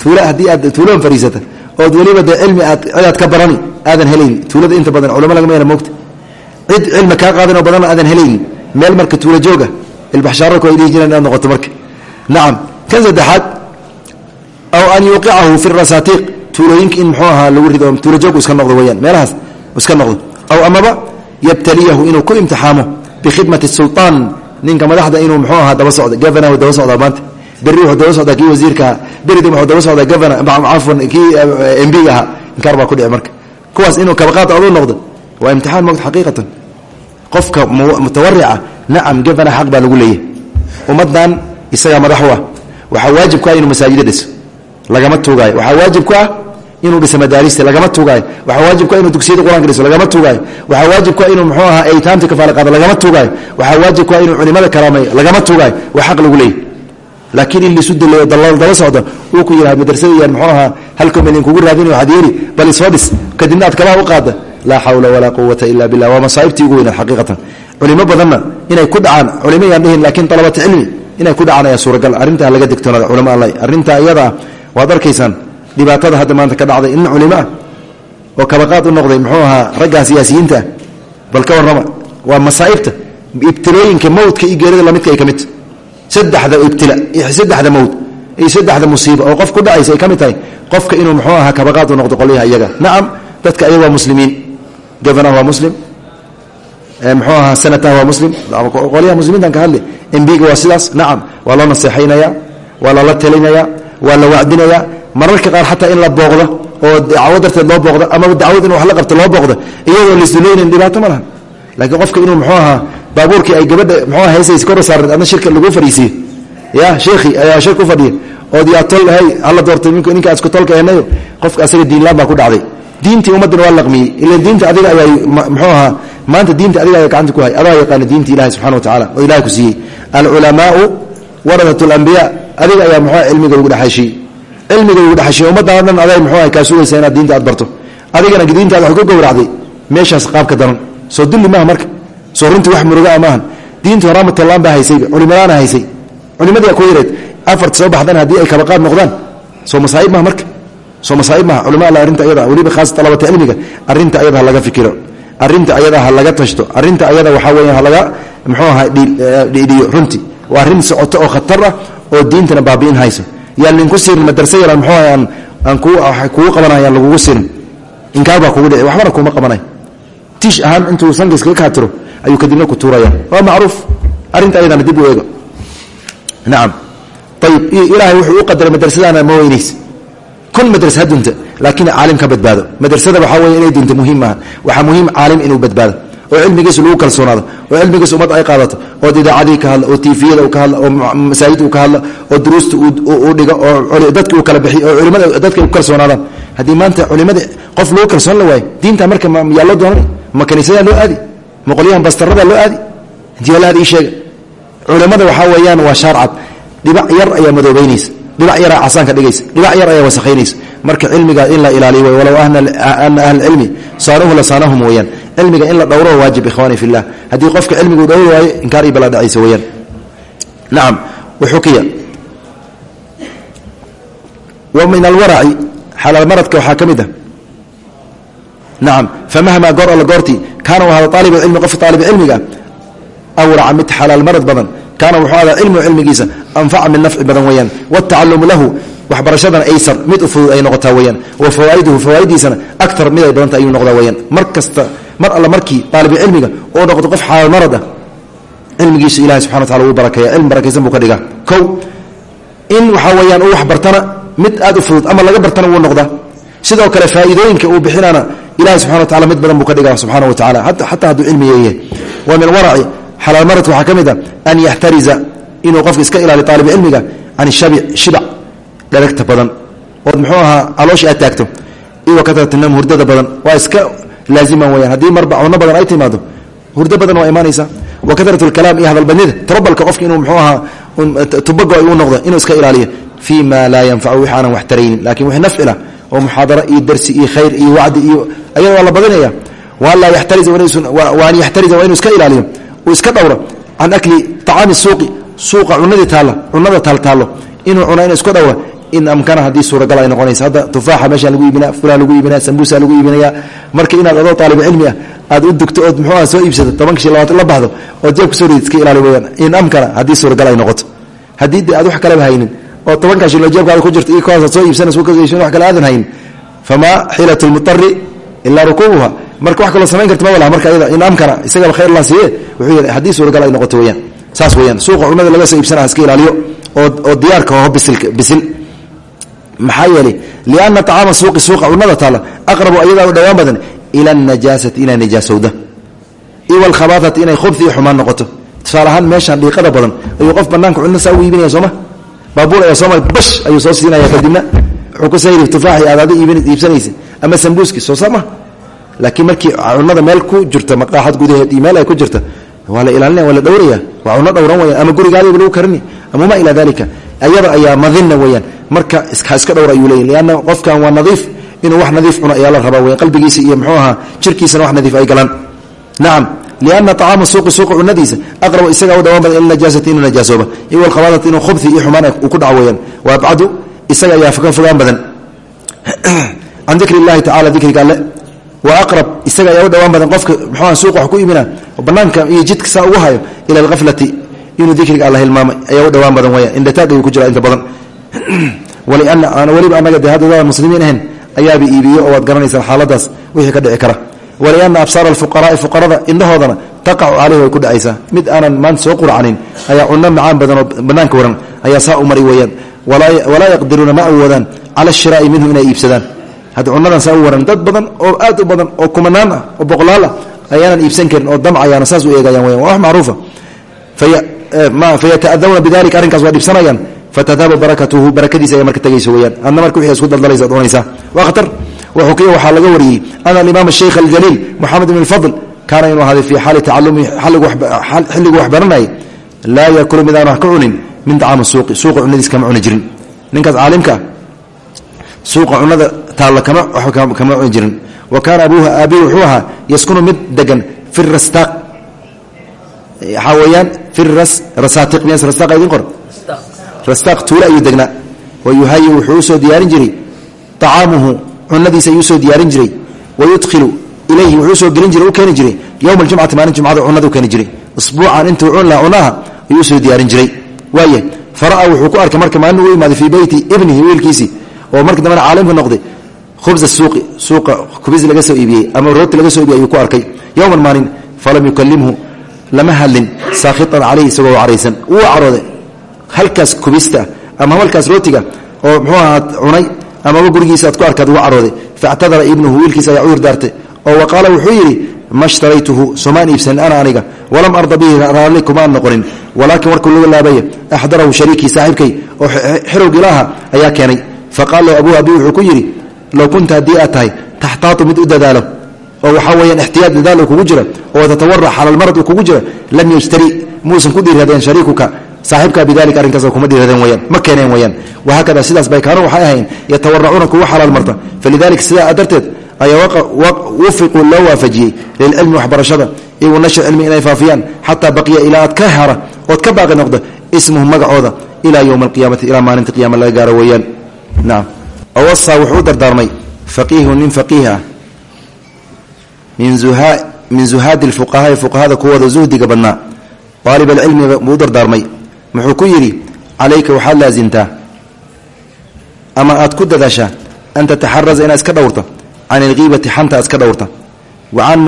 tuul haddii aad tuuloon fariisata ood weliba dee cilmi aad cidaad ka barani aadan helayni tuulada inta badan culamo lagama hela mogta cid cilmi kaa qaadan oo badanna aadan helayni meel marka tuulajooga ilbaxshaararku ay dhihi jireen inaad noqoto marka. Nacam kan saddexaad aw an yuuqicahu fi rasaatiiq tuulooyinka in muxuu ahaa lagu rido tuulajoog iska noqdo weyaan. Meelahaas iska noqdo. Aw amaba yabtaliyahu inuu ku imtixaamo bikhidmati sulطaan ninka madaxda inuu muxuu ahaa daba socda gavanahu daba socdaa maanta beri wuxuu daba socdaa kii wasiirka beridi wuxuu daba socdaa gavana cafwan kii mb ahaa inkaar baa ku dhici marka kuwaas inuu kabaqaad aduu noqdo waa imtixaan mogta xaqiiqatan qofka mutawarica nacam gafana xaq baa lagu leeyahy ummadan isagaa madax u ah waxaa waajib ku ah inuu masaajida dhiso lagama tuugaayo waxaa waajib ku ah inuu dhiso madaarista lagama tuugaayo waxaa waajib ku ah inuu dugsiyada qur'anka dhiso lagama tuugaayo waxaa waajib ku ah inuu muxuu ahaa aytaamta kafaala qaado lagama tuugaayo waxaa waajib ku ah inuu culimada karaameeyo lagama tuugaayo waa xaq lagu leeyahy laakiin in lisu daleeyo daba socdo uu ku yidhaha madrasada yaan muxuu ahaa halkam idinkugu raadin waxaad yeeli bal isoo dhis kadibna aad kabaha u qaada laa xawla walaa quwata ila billah. Waa masaa'ibtii ugu weynaad xaqiiqatan. Culimo badanna inay ku dhacaan culimo yaan dhihin laakiin dalabata cilmi inay ku dhacaan ayaa suuragal. Arrintaa laga digtoonada culamo alla arrintaa iyadaa waad arkaysaan dhibaatada hadda maanta ka dhacday in culimo ah oo kabaqaad u noqday muxuu ahaa raggaa siyaasiyiinta bal ka warrama waa masaa'ibta ibtilooyinka mawdka iyo geerida lamidka ay ka midta saddexda ibtila saddexda mawd iyo saddexda musiiba oo qof ku dhacaysa ay ka mid tahay qofka inuu muxuu ahaa kabaqaad u noqdo qolyaha iyaga. Nacam dadka ayaga waa muslimiin. Gofana waa muslim. Muxuu ahaa senata waa muslim. Qolyaha muslimiintan ka hadli embiga waa sidaas. Nacam waa loo naseexaynaya waa lala telinaya waa la wacdinaya mararka qaar xataa in la booqdo oo dacwo darteed loo booqdo amaba dacwad in wax la qabto loo booqdo iyadoo laisdulaynin dhibaato ma laha. Laakiin qofka inuu muxuu ahaa baabuurkii ay gabadha muxuu heysaysa kor saaran adna shirka lagu fariisiye ya sheekhi ayaa shir ku fadhiya. Ood yaa tol hay hala doortay ninka isku tolka enayo qofka asaga diinlaan baa ku dhacday. Diintii ummaddana waa laqmiyey. Ila diinta adiga ayaa muxuu ahaa maanta diinta adiga ayaa gacanta ku hay adaa yaqaana diinta ilahi subxana wa tacala oo ilahay ku siiyey. Alculamaau waradat alambiya adiga ayaa muxuu cilmiga lagu dhexheshiiyey cilmiga lagu dhexheshiiye ummaddan aday muxuu aha kaa sugaysa inaad diinta aad barto. Adigana diintaada wax ka gowracday meeshaas qaabka daran. Soo dulli maaha marka. Soo runtii wax murugaa maahan. Diinta horaama tollaan baa haysayba culimadaana haysay. Culimadii ku yareed afarta soo baxdan haddii ay kabaqaad noqdaan. Soo masaaib maha marka. Soo masaaib maha culama alla arrinta ayada weliba khaas talabata cilmiga arrinta ayada ha laga fikiro. Arrinta ayada ha laga tashto. Arrinta ayada waxaa weya ha laga muxuu aha dhiidhiyo runtii. Waa arrin socoto oo khatar ah oo diintana baabi'in hayso yaan linku sirin madarsa yaran muxuu aha aan aan kugu qabanay aan lagugu sirin inkaar baa kugu dhici waxbana kuuma qabanay. Tiish ahaan intuu sanka iskaga kaatiro ayuu kadibna ku tuuraya waa macruuf. Arrinta ayadana dib u eego. Nacam ayib ilaahay wuxuu u qadaray madrasadana ma weynays kun madras ha dunta laakiin caalim ka badbaado. Madrasada waxaa weeye inay dunta muhiim maaha. Waxaa muhiim caalim inuu badbaado oo cilmigiisa lagu kalsoonaado oo cilmigiisa ummad ay qaadato oo idaacadii ka hadla oo tiifiyada ka hadla oo masaajid uu ka hadla oo duruusta u dhigo oo dadki uu kala bixiy oo culimada dadka ay kalsoonaadaan haddii maanta culimada qof lagu kalsoon la waayo diinta marka yaa loo doonanay ma kaniisadaa loo aadi ma qolyahan bastarada loo aadi la aadi ii sheega culimada waxaa weeyaan waa shaarcad dhibac yar ayaa madoobaynaysa. Dhibac yaraa casaan ka dhigaysa. Dhibac yar ayaa wasakhaynaysa. Marka cilmiga in la ilaaliyo walow ana ahlalcilmi saanuhu lasaanahum weeyaan cilmiga in la dhowro waajib ikhwaani fillah. Haddii qofka cilmigu dhowri waayo inkaar ibala dhacaysa weeyaan nacam waxukiya wa min alwaraci xalaalmaradka waxaa ka mid ah. Nacam famahmaa goor alla goortii kaana ahada aalibcilmi qofka aalibcilmiga awraca mid xalaalmarad badan. Kaana wuxuu adaa cilmu cilmigiisa anfaca min nafci badan weeyaan watacalumu lahu waxbarashadana aysar mid u fudud ay noqotaa weyaan. Wa fawaa'iduhu fawaaiddiisana aktar mid ay badanta ayuu noqdaa weyaan. Mar kasta mar alla markii aalibcilmiga oo noqdo qof xalaalmarad ah cilmigiisa ilahi subxana wa tacala wuu barakeeya cilmi barakaysan buu ka dhigaa. Kow in waxaa weeyaan uu waxbartana mid aad u fudud ama laga bartana wuu noqdaa. Sidoo kale faa'iidooyinka uu bixinaana ilahi subxana wa tacala mid badan buu ka dhigaa subxana wa tacala xataa hadduu cilmi yeeyahay wa min waraci xalaalmaradka waxaa ka mid a an yaxtariza inuu qofka iska ilaaliyo aalibcilmiga can shibac dharagta badan. Ood muxuu ahaa calooshii aad taagto. Iyo wakatratinam hurdada badan. Waa iska laaziman weyaan haddii marba cunno badan ay timaado hurdo badan waa imaanaysa wa katrat lkalaam iyo hadalbadnida tarobalka qofka inuu mxuu ahaa tubago uu noqdo inuu iska ilaaliyo fii ma laa yanfacu wix aanan wax taraynin laakiin wixii nafcila oo muxaadaro iyo darsi iyo khayr iyo wacdi iyo ayada waa la badinaya waan an yaxtariza waa inuu iska ilaaliyo uu iska dhowro can akli acaami suuqi suuqa cunadii taalla cunada taaltaalo inuu cuna inu iska dhowro in amkana haddii suuragal ay noqonaysa. Hadda tufaaxa meeshaan lagu iibinaa fulaan lagu iibinaya sambuusa lagu iibinaya. Marka inaad adoo aalibcilmi ah aad u dugto ood muxuuha soo iibsato tobanka shi labaatan la baxdo ood jeeb ku soo rid iska ilaali weyaan in amkana haddii suuragal ay noqoto. Haddii aad wax kaleba haynin oo tobankaa shilo jeebkaada ku jirto iyo kuwaas aad soo iibsanaysa wax kale aadan haynin famaa xiilat lmutari ilaa rukuubuha marka wax kaloo samayn karta ma walaha marka ayada in amkana isagaba khayr la siiye wuxuu yidhi haddii suuragal ay noqoto weyaan saas weyaan suuqa cunada laga soo iibsanaa iska ilaaliyo oo diyaarka oo bisilka bisil maxaa yeelay lianna acaama suuqi suuqa cunada taala aqrabu ayadaa u dhowaan badan ila anajaasati inaa nijaasowda walkhabaaati inay khubhi iyo xumaan noqoto. Tusaale ahaan meeshaan dhiiqada badan ayuu qof banaanka cunno saa ugu iibinaya sooma baabuur ayaa sooma bash ayuu soo siinaya kadibna. Wuxuu ku sayri tufaaxi aad adi iibsanaysa. Ama sambuuski soo sama laakiin markii cunada meel ku jirta maqaaxad gudaheed iyo meel ay ku jirta waa la ilaalinaya waa la dhowraya waa cunno dhowran weyaan ama gurigaadiba lagu karini ama ma ilaa dalika ayada ayaa madina weyaan marka iska dhowr ayuu leeyahy lianna qofkan waa nadiif inuu wax nadiif cuno ayaa la rabaa weyan qalbigiisa iyo muxuu ahaa jirkiisana wax nadiif ay galaan. Nacam lianna acaama suuqi suuqa cunadiisa. Aqrab isagaa u dhawaan badan ila najaasati inuu najaasooba. Iyo walkhabaadati inuu khubhi iyo xumaan uu ku dhaco weyaan wa abcadu isaga ayaa ka fogaan badan. Can dikri illahi tacala dikriga alle wa aqrab isaga ayaa u dhawaan badan. Qofka muxuuha suuqa wax ku iibina banaanka iyo jidka saa ugu hayo ila alghaflati inuu dikriga alla hilmaamay ayaa u dhawaan badan weyaan indhataag ayuu ku jira inta badan weliba anaga de muslimiin ahayn ayaaba iibiyo oo waad garanaysaan xaaladaas wixii ka dhici kara. Waliana absaara alfuqaraai fuqarada indhahoodana taqacu caleyhi way ku dhacaysaa. Mid aanan maanta soo qurcanin ayaa cunno macaan badan oo banaanka waran ayaa saa u mari walaa yaqdiruuna ma awoodaan cala ashiraa'i minhu inay iibsadaan. Hadda cunnadan saa waran dad badan oo aad u badan oo kumanaan ah oo boqolaal ah ayaanan iibsan karin oo damcayaana saas u eegayaan weyan waa wax macruufa. Fayata'adawna bidalika arrinkaas waa dhibsanayaan fatadhabu barakatuhu barakadiisa ay marka tegayso weyaan adna marka wixii isku daldalaysa doonaysaa waa khatar wuxuu waxaa laga wariyey ana alimaam sheikh aljaliil moxamed ibn lfadl kaana inuu ahaaday fii xaali tacalumihi xilligu wax baranayay laa yakulu mid aan wax ka cunin min tacaami suuqi suuqa cunadiis kama cuni jirin ninkaas caalimkaa suuqa cunada taalla kama kama cuni jirin wa kaana abuuha aabihi wuxuu ahaa yaskunu mid degan fi rastaaq waxaa weeyaan fi qor rastaaq tuule ayuu degnaa. Wa yuhayi wuxuu u soo diyaarin jiray. Acaamuhu cunadiisa ayuu u soo diyaarin jiray. Wa yudkhilu ilayhi wuxuu u soo gelin jiray u keeni jiray. Yowma aljumcati maalin jumcada cunada u jiray. Isbuucan intuu cun laha cunaha ayuu u soo diyaarin jiray. Waaya fara'a wuxuu ku arkay marka maalin u imaaday fii beyti ibnihi wiilkiisii. Oo marka dambena caalimka noqday. Khubsa suuqi suuqa kubis laga soo iibiyey ama rooti laga soo iibiyey ayuu ku arkay. Yowman maalin falam yukalimhu lama hadlin. Saakhitan caleyhi isagoo wuu carooday halkaas kubista ama halkaas rootiga oo muxuu ahaa cunay amaba gurigiisa aad ku arkaad uga carooday. Factadara ibnuhu wiilkiisa ayaa cudur daartay oo wa wuxuu yidhi ma shtaraytuhu somaan iibsanin ana aniga. Walam arda bihi raalli kumaan noqonin. Walaakin warkuu laga laabaya axdarahu shariikii saaxiibkay oo xirowg ilaaha ayaa keenay. Lahu abuu abi wuxuu ku yidhi low kunta haddii aad tahay taxtaatu mid u dadaalo. Oo waxaa weyaan ixtiyaad dadaal kugu jira oo tatawarac xalaalmarad uu kugu jira lam yashtari muusan ku dhiiradeen shariikuka saaxiibka bidalika arrinkaas kuma dhiiradeen weyaan ma keeneen weyaan wahaakada sidaas bay kaanu waxay ahayn yatawaracuuna kuwa xalaal marta. Falidalika sidaa darteed ayaa wufiquu loo waafajiyey lilcilmi waxbarashada iyo wanashri cilmi inay faafiyaan xataa baqiya ilaa aad ka hara ood ka baaqi noqda ismuhu magacooda ilaa yowma alqiyaamati ilaa maalinta qiyama laga gaaro weeyaan. Nacam awasa wuxuu u dardaarmay faqiihu nin faqiih ah min zuhaadi lfuqahaai fuqahada kuwooda zuhdiga badnaa. Aalib alcilmiga buu u muxuu ku yidhi calayka waxaad laasimtaa ama aad ku dadaashaa an tataxaraza inaad iska dhowrta can ilkiibati xanta iska dhowrta wa can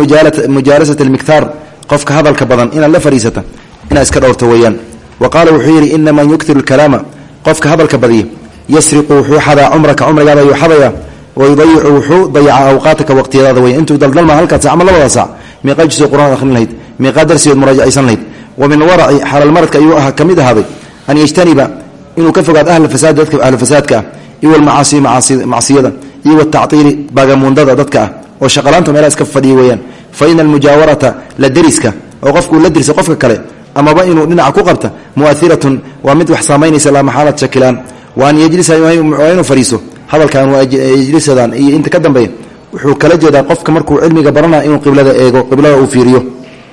mujaalasati almiktaar qofka hadalka badan inaad la fadhiisata inaad iska dhowrta weeyaan. Wa qaala wuxuu yidhi ina man yuktiru alkalaama qofka hadalka badiya yasriqu wuxuu xadaa cumraka cumrigaada ayuu xadaya wayudayicu wuxuu dayacaa awqaataka waqtiyadaada weya intuu daldalma halkaad sac ama labada saac meeqaa jusoo qur'aan akhrin lahayd meeqaa darsigood muraajacaysan lahayd wa min waraci xalaalmaradka ayuu ka mid ahaaday an yajtaniba inuu ka fogaado ahlfasaad dadka ahlufasaadka ah iyo walmacaasi macsiyada iyo wataciili baagamuundada dadka ah oo shaqalaanta meelaha iska fadhiya weeyaan. Fa ina almujaawarata la deriska oo qofkuu la dirsa qofka kale amaba inuu dhinaca ku qabta muairatun waa mid wax saamaynaysa laa maxaalad shakilaan. Wa an yejlisa waa inuu fadhiiso hadalkan waa yejlisadan iyo inta ka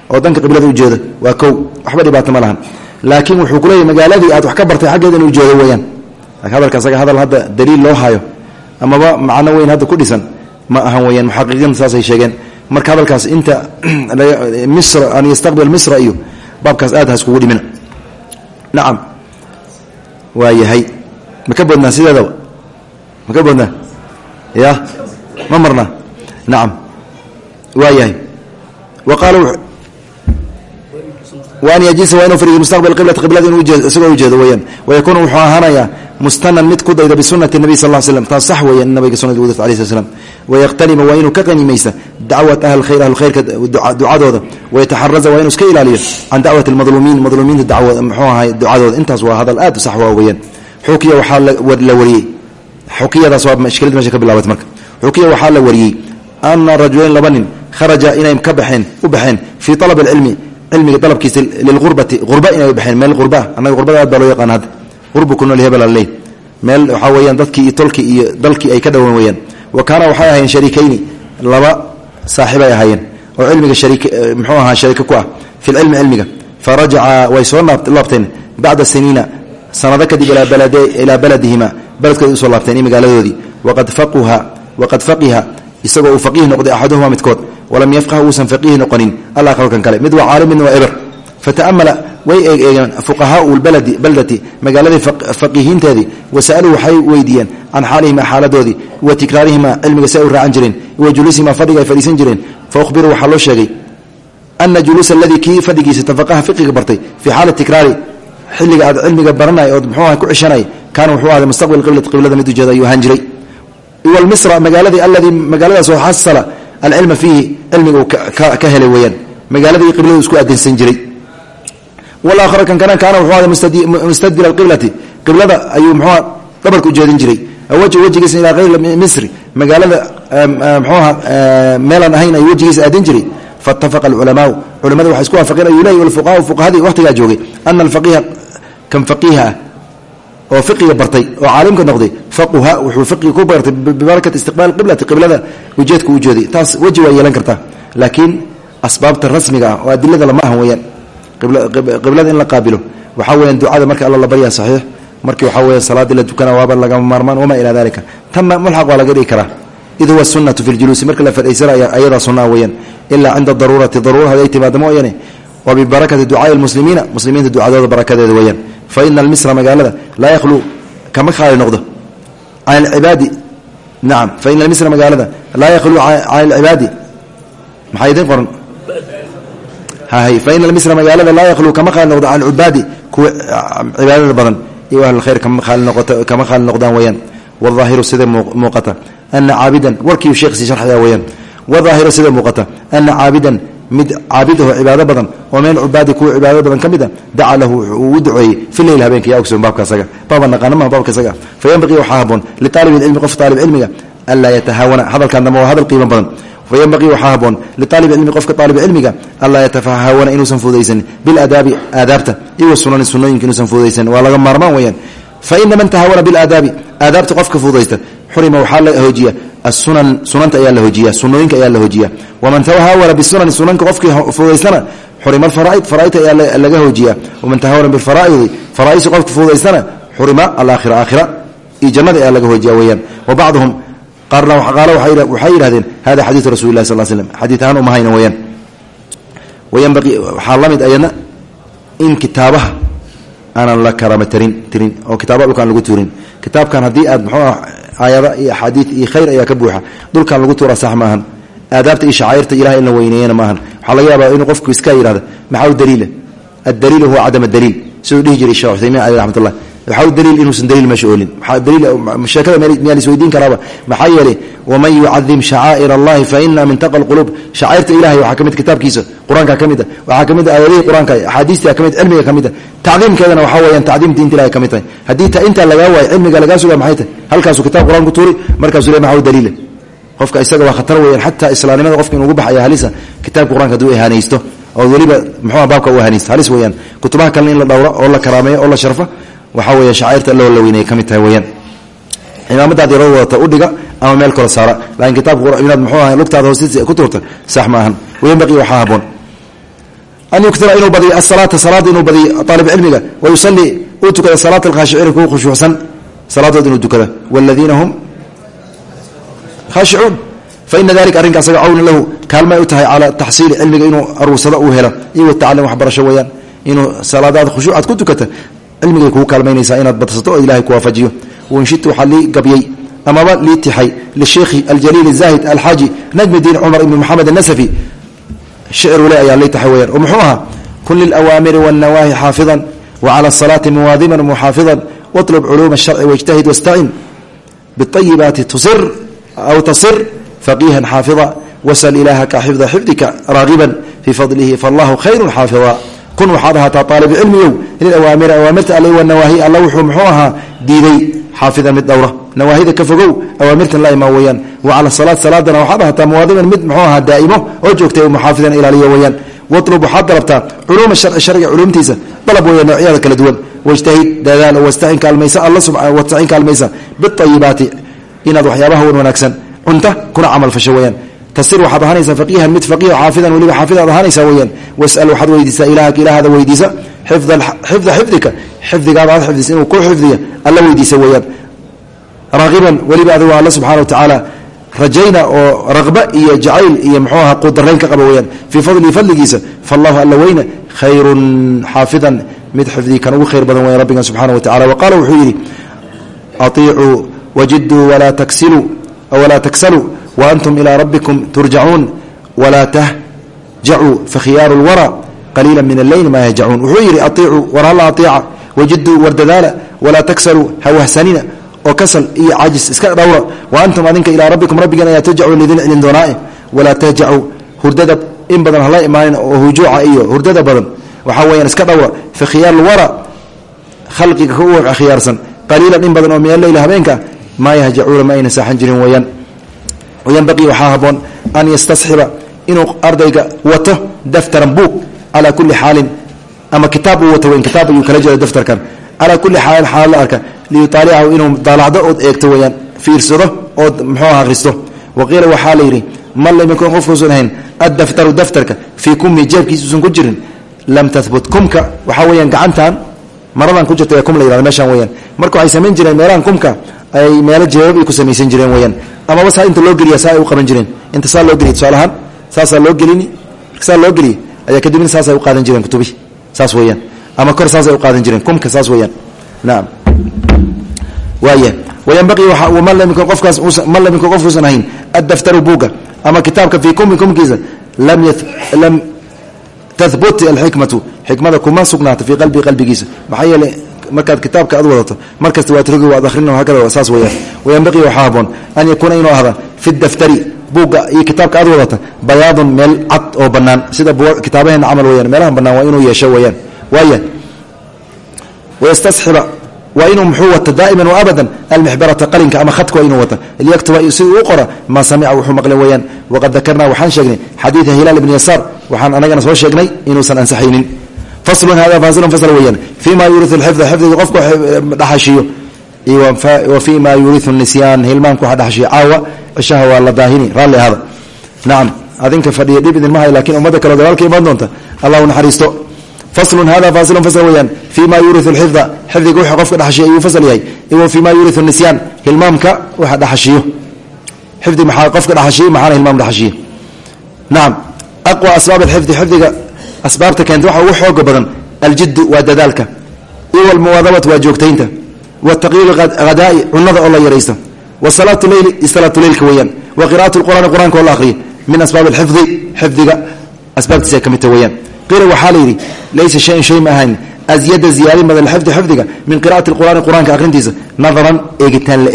oo danka qiblada u jeeda waa kow. Waxba dhibaato ma lahan. Laakiin wuxuu kuleeyahy magaaladii aad wax ka bartay xaggeeda inuu jeedo weyaan hadalka asaga hadal hadda daliil loo hayo amaba macno weyn hadda ku dhisan ma ahan weyaan muxaqiqiin saasay sheegeen. Marka hadalkaas inta misr an yastaqbil misra iyo baabkaas aad ha iskugu dhimina. Nacam waa yahay. Ma ka boodnaa sideedaba ma ka boodnaa? Ya ma marnaa? Nacam waa yahay. Wa waan yajisa waa inuu fariyo mustaqbal qiblati qiblada inuu isagoo ujeedo weyaan wayakuunu wuxuu ahaanayaa mustanan mid ku dayda bisunati nabiy sal slam taas sax weeyaan nabiga sunada udirta alai sl slam wayaqtanima waa inuu ka qanimaysta dacwat ahl khayr ahlkhayrka ducadooda wayataxaraza waa inuu iska ilaaliyo can dacwati lmadluumiin madluumiinta dacwo muxuu ahay ducadooda intaas waa hadal aad u sax waa weyaan xukiya waxaa la wariyey xukiyadaas waa ishkilad meesha ka bilaabat marka u cilmiga dalabkiisa lilqurbati qurba inay baxeen meel qurba annaga qurbada aad baa loo yaqaan hadda qurbu ku nool hebel aley meel waxaa weyaan dadkii iyo tolkii iyo dalkii ay ka dhowan weyaan wa kaana waxay ahaayeen shariikayni laba saaxiibay ahaayeen oo cilmiga mxuu ahaa shariika ku ah fi lcilmi cilmiga. Fa rajaca way soo laabteen. Bacda siniina sanado kadib ilaa baladihima beledkoodi u soo laabteen iyo magaaladoodii waqad faqiha isagoo uu faqiih noqday axaduhuma midkood walam yafqah uusan faqiih noqonin. Alaakhar kan kale. Mid waa caalim midna waa fata'amala way eegeegeen fuqahaau baldati magaaladii faqiihiinteedii wasa'aluu waxay weydiiyeen can xaalihima xaaladoodii wa tikraarihima cilmiga si ay u raacan wa julusihima fadhiga ay fadhiisan jireen. Fa uhbiruu waxaa loo sheegay ana juluusa aladii kii fadhigiisa fiqiga bartay fii xaali tikraari xilliga aad cilmiga baranay ood muxuuha ku cishanay kaana wuxuu ahday mustaqbal qiblati qiblada mid ujeeda ayuu magaaladii alladii magaaladaasoo xasala alcilma fiihi cilmiga uu ka helay weyaan magaaladii qibladu isku adinsan jiray walaahara kan kana kaana wuxuu ahday mustadbir alqiblati qiblada ayuu muxuuha dhabarka ujeedin jiray wajh wejigiisa ilaa hayr misri magaalada mxuuha meelaan ahayn ayuu wejigiisa aadin jiray faitafaqa alculamaau culamada waxay isku waafaqeen ayuu lehy walfuqahaau fuqahadii waqtigaa joogay ana alfaqiiha kan oo fiqiga bartay oo caalimka noqday faquha wuxuu fiqiga ku bartay bibarakat istiqbaal qiblati qiblada ujeedka u jeeday. Taas weji waa yeelan kartaa laakiin asbaabta rasmiga ah oo adilada lama ahan weyaan qiblada in la qaabilo. Waxaa weyaan ducada marka alla la baryaa saxiix. Markii waxaa weya salaadii la tukana waaba lagama maarmaan wamaa ilaa dalika tanna mulxaq waa laga dhigi karaa. Id huwa sunatu fi ljuluusi marka la fadhiisanaya ayadaa sunaa weyaan ilaa cinda daruurati daruura haday timaado mooyane wa bibarakati ducaai lmuslimiina muslimiinta ducadooda barakadeeda weyaan faina almisra magaalada laa yahluu kama khaali noqdo. Can alcibaadi naam. Faina almisra magaalada laa yakhluu can alcibaadi maxaa idin qoran? Hay. Faina almisra magaalada laa yakhluu kama khaali noqdo. Can alcubaadi kuwa cibaadada badan. Iyo ahlulkhayr kama khaali noqdaan weyaan waaahiru sida muuqata. Ana caabidan warkiiu sheekhsii sharxaya weyaan wadaahiru sida muuqata. Ana caabidan mid caabidaho cibaado badan oo meel cubaadi kuwa cibaado badan ka mid lahu uu u duceeyey fi leyl habeenka yaa ogsoon baabka asaga baaba naqaana maha baabka asaga fa yanbaqii waxaa haboon liaalib ilcilmi qof aalib cilmiga anlaa yatahaawana hadalkan dambe waa hadal qiimo badan. Fa yanbaqii waxaa haboon liaalib cilmi qofka aalib cilmiga anlaa yatafahaawana inuusan fuudaysan. Biladaabi aadaabta iyo sunani sunooyinka inuusan fuudaysan. Waa laga maarmaan weyaan fa ina man tahaawana bilaadaabi aadaabta qofka fuudaysta xurima waxaa la hoojiya asunan sunanta ayaa la hoojiya sunooyinka ayaa la hoojiya waman tahaawala bisunani sunanka qofkii fuudaystana xurima alfaraaid faraaidta ayaa laga hoojiya waman tahaawala bifaraaidi faraaisi qofka fuudaystana xurima alaakhira aakhira iyo jannada ayaa laga hoojiya weeyaan wa bacduhum qaarna qaalo waxay yidhahdeen hada xadiidu rasuli lah sal slm xadiid ahaan uma hayna weyaan wayanbaqii waxaa la mid ayadna in kitaabaha aanan la karama tarin tirin oo kitaaba dhulkaan lagu tuurin. Kitaabkan haddii aad muxuu ah aayada iyo axaadii iyo khayr ayaa ka buuxa dhulkan lagu tuura sax maahan. Aadaabta iyo shacairta ilahay in la weyneeyana maahan. Waxaa laga yaabaa inuu qofku iska yihahda maxaa u daliila? Addaliilu huwa cadam adaliil siduu dhihi jiray sheekh uthaymiin caleyh raxmatullah waxaa u daliil inuusan daliil meesha oolin? Sheekada miyaa lisweydiin karaaba maxaa yeelay waman yucadim shacaa'ir allahi fa ina min taqa lquluub shacairta ilahay waxaa ka mid kitaabkiisa qur'aanka ka mid a waxaa ka mid a aayadihii qur'aanka axaadiistia ka mid cilmiga ka mid a tacdiimkeedana waxaa weyaan tacdiim diinta ilahay ka mid tahay haddii ta intaa lagaa waayo cilmiga lagaa sugaa maxay tahay halkaasuu kitab qur'aan ku tuuri markaasuu le maxaa u daliila qofka isaga waa khatar weyaan xataa islaamnimada qofka inuugu baxaya halisa kitaabka qur'aanka haduu ihaanaysto oo weliba muxuua baabka u ihaanaysto halis weyaan kutubaha kalena in la dhowro oo la karaameeyo ama meel kala saara. Laakiin kitaabka inaad muxuu aha lugtaada hoostiisa ku tuurta sax ma ahan. Wayanbaqii waxaa haboon an yuktira inuu badiyo asalaata salaada inuu badiyo aalib cilmiga wa yusalii uu tukada salaata alkhaashiciina kuwa khushuucsan. Salaadood inuu tukada. Waladiina hum khaashicuun. Faina dalika arrinka asaga cawna lahu kaalmay u tahay calaa taxsiili cilmiga inuu aruursado uu helo. Iyo watacalum waxbarasho weyaan inuu salaadaada khushuucaad ku tukata cilmigay kugu kaalmaynaysaa inaad badsato oo ilahay ku waafajiyo. Wainshidtu waxaa lii gabyey amaba lii tixay lisheikhi aljaliil الzahid alxaaji najm diin cumar ibni moxamed الnasafi shicru le ayaa lii taxay weyaan oo muxuu ahaa kun lilawaamiri wاnnawaahi xaafidan wclى الصلاaةi muwaadiman muxaafiظa wاطلb culuuma الشharci wاجtahid wاstacin bالطayibaati tusir aw tasir faqiiha xaafiظa wasl ilaahaka xifda xifdika raagiba fii fadlihi faاllahu khayru xaafiظa kun waxaad ahaataa aalib cilmiyow lilawaamiri awaamirta alle wanawaahi alla wuxuu muxuu ahaa diiday xaafidan mid dhowra. Nawaahida ka fogow awaamirtan la imaa weyaan wacala salaat salaadana waxaad ahaataa muwaadiban mid muxuu ahaa daa'imo oo joogtay muxaafidan ilaaliya weyaan watlub waxaad dalabtaa culuuma sharci sharciga culumtiisa dalab weya noocyada kala duwan. Wajtahid dadaal wastacin kaalmaysa alla wastacin kaalmaysa. Biayibaati inaad waxyaabaha wan wanaagsan. Cunta kuna camal fasho weyaan tasir waxaad ahaanaysaa faqiihan mid faqiih xaafidan weliba xaafidaad ahaanaysaa weyaan wasal waxaad weydiisaa ilaahaka ilaahada weydiisa. Xifda xifdika xifdigaada aad xifdisa inuu ku xifdiya alla weydiisa weyaan raaqiban weliba adigo alla subxana wa tacaala rajayna oo raqba iyo jacayl iyo mxuu aha qudarayn ka qaba weyaan fii fadlihi fadligiisa faallahu alla weyne khayrun xaafidan mid xifdii kan ugu khayr badan weya rabbigan subxana wa tacala wa qaala wuxuu yidhi aiicuu wajiduu wa antum ilaa rabbikum turjacuun walaa tahjacuu fakhiyaaru lwara qaliila min alleyli maa yahjacuun wuxuu yidhi aiicuu war halla aiica wajiduu war dadaala walaa taksaluu hawahsanina oo kasal iyo cajis iska dhowra wa antum adinka ilaa rabbikum rabbigan ayaa tajacuu lidin celin doonaae walaa tahjacuu hurdada in badan hala imaanin oo hujuuca iyo hurdada badan waxaa weyaan iska dhowra fa khiyaar lwara khalqiga ka u khiyaarsan qaliilan in badan oo min alleyli habeenka maa yahjacuuna ma ayna saaxan jirin weyaan wayanbaqii waxaa haboon an yastasxiba inuu ardayga wato daftaran buug calaa kulli xaalin ama kitaab uu wato weyn kitaab ayuu kala jeeda daftarkan. Calaa kulli xaalin xaala la arka. Liyuaalicahu inuu daalacdo ood eegto weyaan fiirsado ood muxuu akhristo wa qiila waxaa la yidhi man lam yakun qofkuusan ahayn addaftaru daftarka fii kummi jeebkiisuusan maradan ku jirta ee kum la yihahdo meeshaan weyaan marka waxay samayn jireen meelahan kumka ay meelo jeebab ay ku samaysan jireen weyaan amaba saa inta loo geliya saa ay u qaban jireen. Inta saa loo geliya tusaalahaan saasaa loo gelini saa loo geliya ayaa kadibna saasay u qaadan jireen kutubi. Saas weyaan ama kor saasay u qaadan jireen kumka saas weyaan naam. Waaya wayanbaqii man lam yakun qofkaas man lam yakun qofkuusan ahayn addaftaru buuga. Ama kitaabka fii kummi kumkiisa lam lam tahbut alxikmatu xikmada kuma sugnaata fii qalbii qalbigiisa maxaa yeeley markaad kitaabka aad wadato mar kasta waad rogi waad akhrin hakada saas weyaan wayanbaqii waxaa haboon an yakuuna inuu ahda fi daftari buugga iyo kitaabka aad wadata bayaadun meel cad oo bannaan sida kitaabaheena camal weyaan meelahan bannaan waa inuu yeesho weyaan waaya wayastasxiba waa inuu muxuu wata daa'iman wa abadan almixbarata qalinka ama khadka waa inuu wata liyaktuba si uu u qora maa samica wuxuu maqlay weyaan waqad dakarnaa waxaan sheegnay xadiida hilaal ibni yasaar waxaan anagana soo sheegnay inuusan ansaxaynin. Faslun hada fasilun fasl weyaan fii ma yuriu lxifda xifdiga qofku dhaxashiyo. Wa fii ma yuriu nisyaan hilmaanku waxa dhaxashiyo. Caawa cishaha waa la daahini raalli ahada. Nacam adinka fadhiya dhib idin mahay laakiin ummadda kaleo gadaalka imaan doonta. Allahu naxariisto. Faslun hada fasilun fasl weyaan fii ma yuriu lxifda xifdiga wuxuu qofka dhaxashiyo ayuu fasl yahay. Wa fii ma yuriu nisyaan hilmaamka waxa dhaxashiyo. Xifdi maxaa qofka dhaxashiyo aqwa asbaab alxifdi xifdiga asbaabta keenta waxa ugu xooga badan aljiddu waa dadaalka iyo walmuwaadabatu waa joogtaynta wataqyiil hadaai cunada oo la yaraysto wa salaatu leyli iyo salaatuleylka weeyaan wa qira'at lqur'aani qur'anka oo la akhriyo min asbaab alxifdi xifdiga asbaabtiisa ka midta weyaan qiila waxaa la yidhi laysa shayan shay ma ahayn asyada ziyaadin badan lxifdi xifdiga min qira'ati lqur'aani qur'aanka akhrintiisa nadaran eegitaan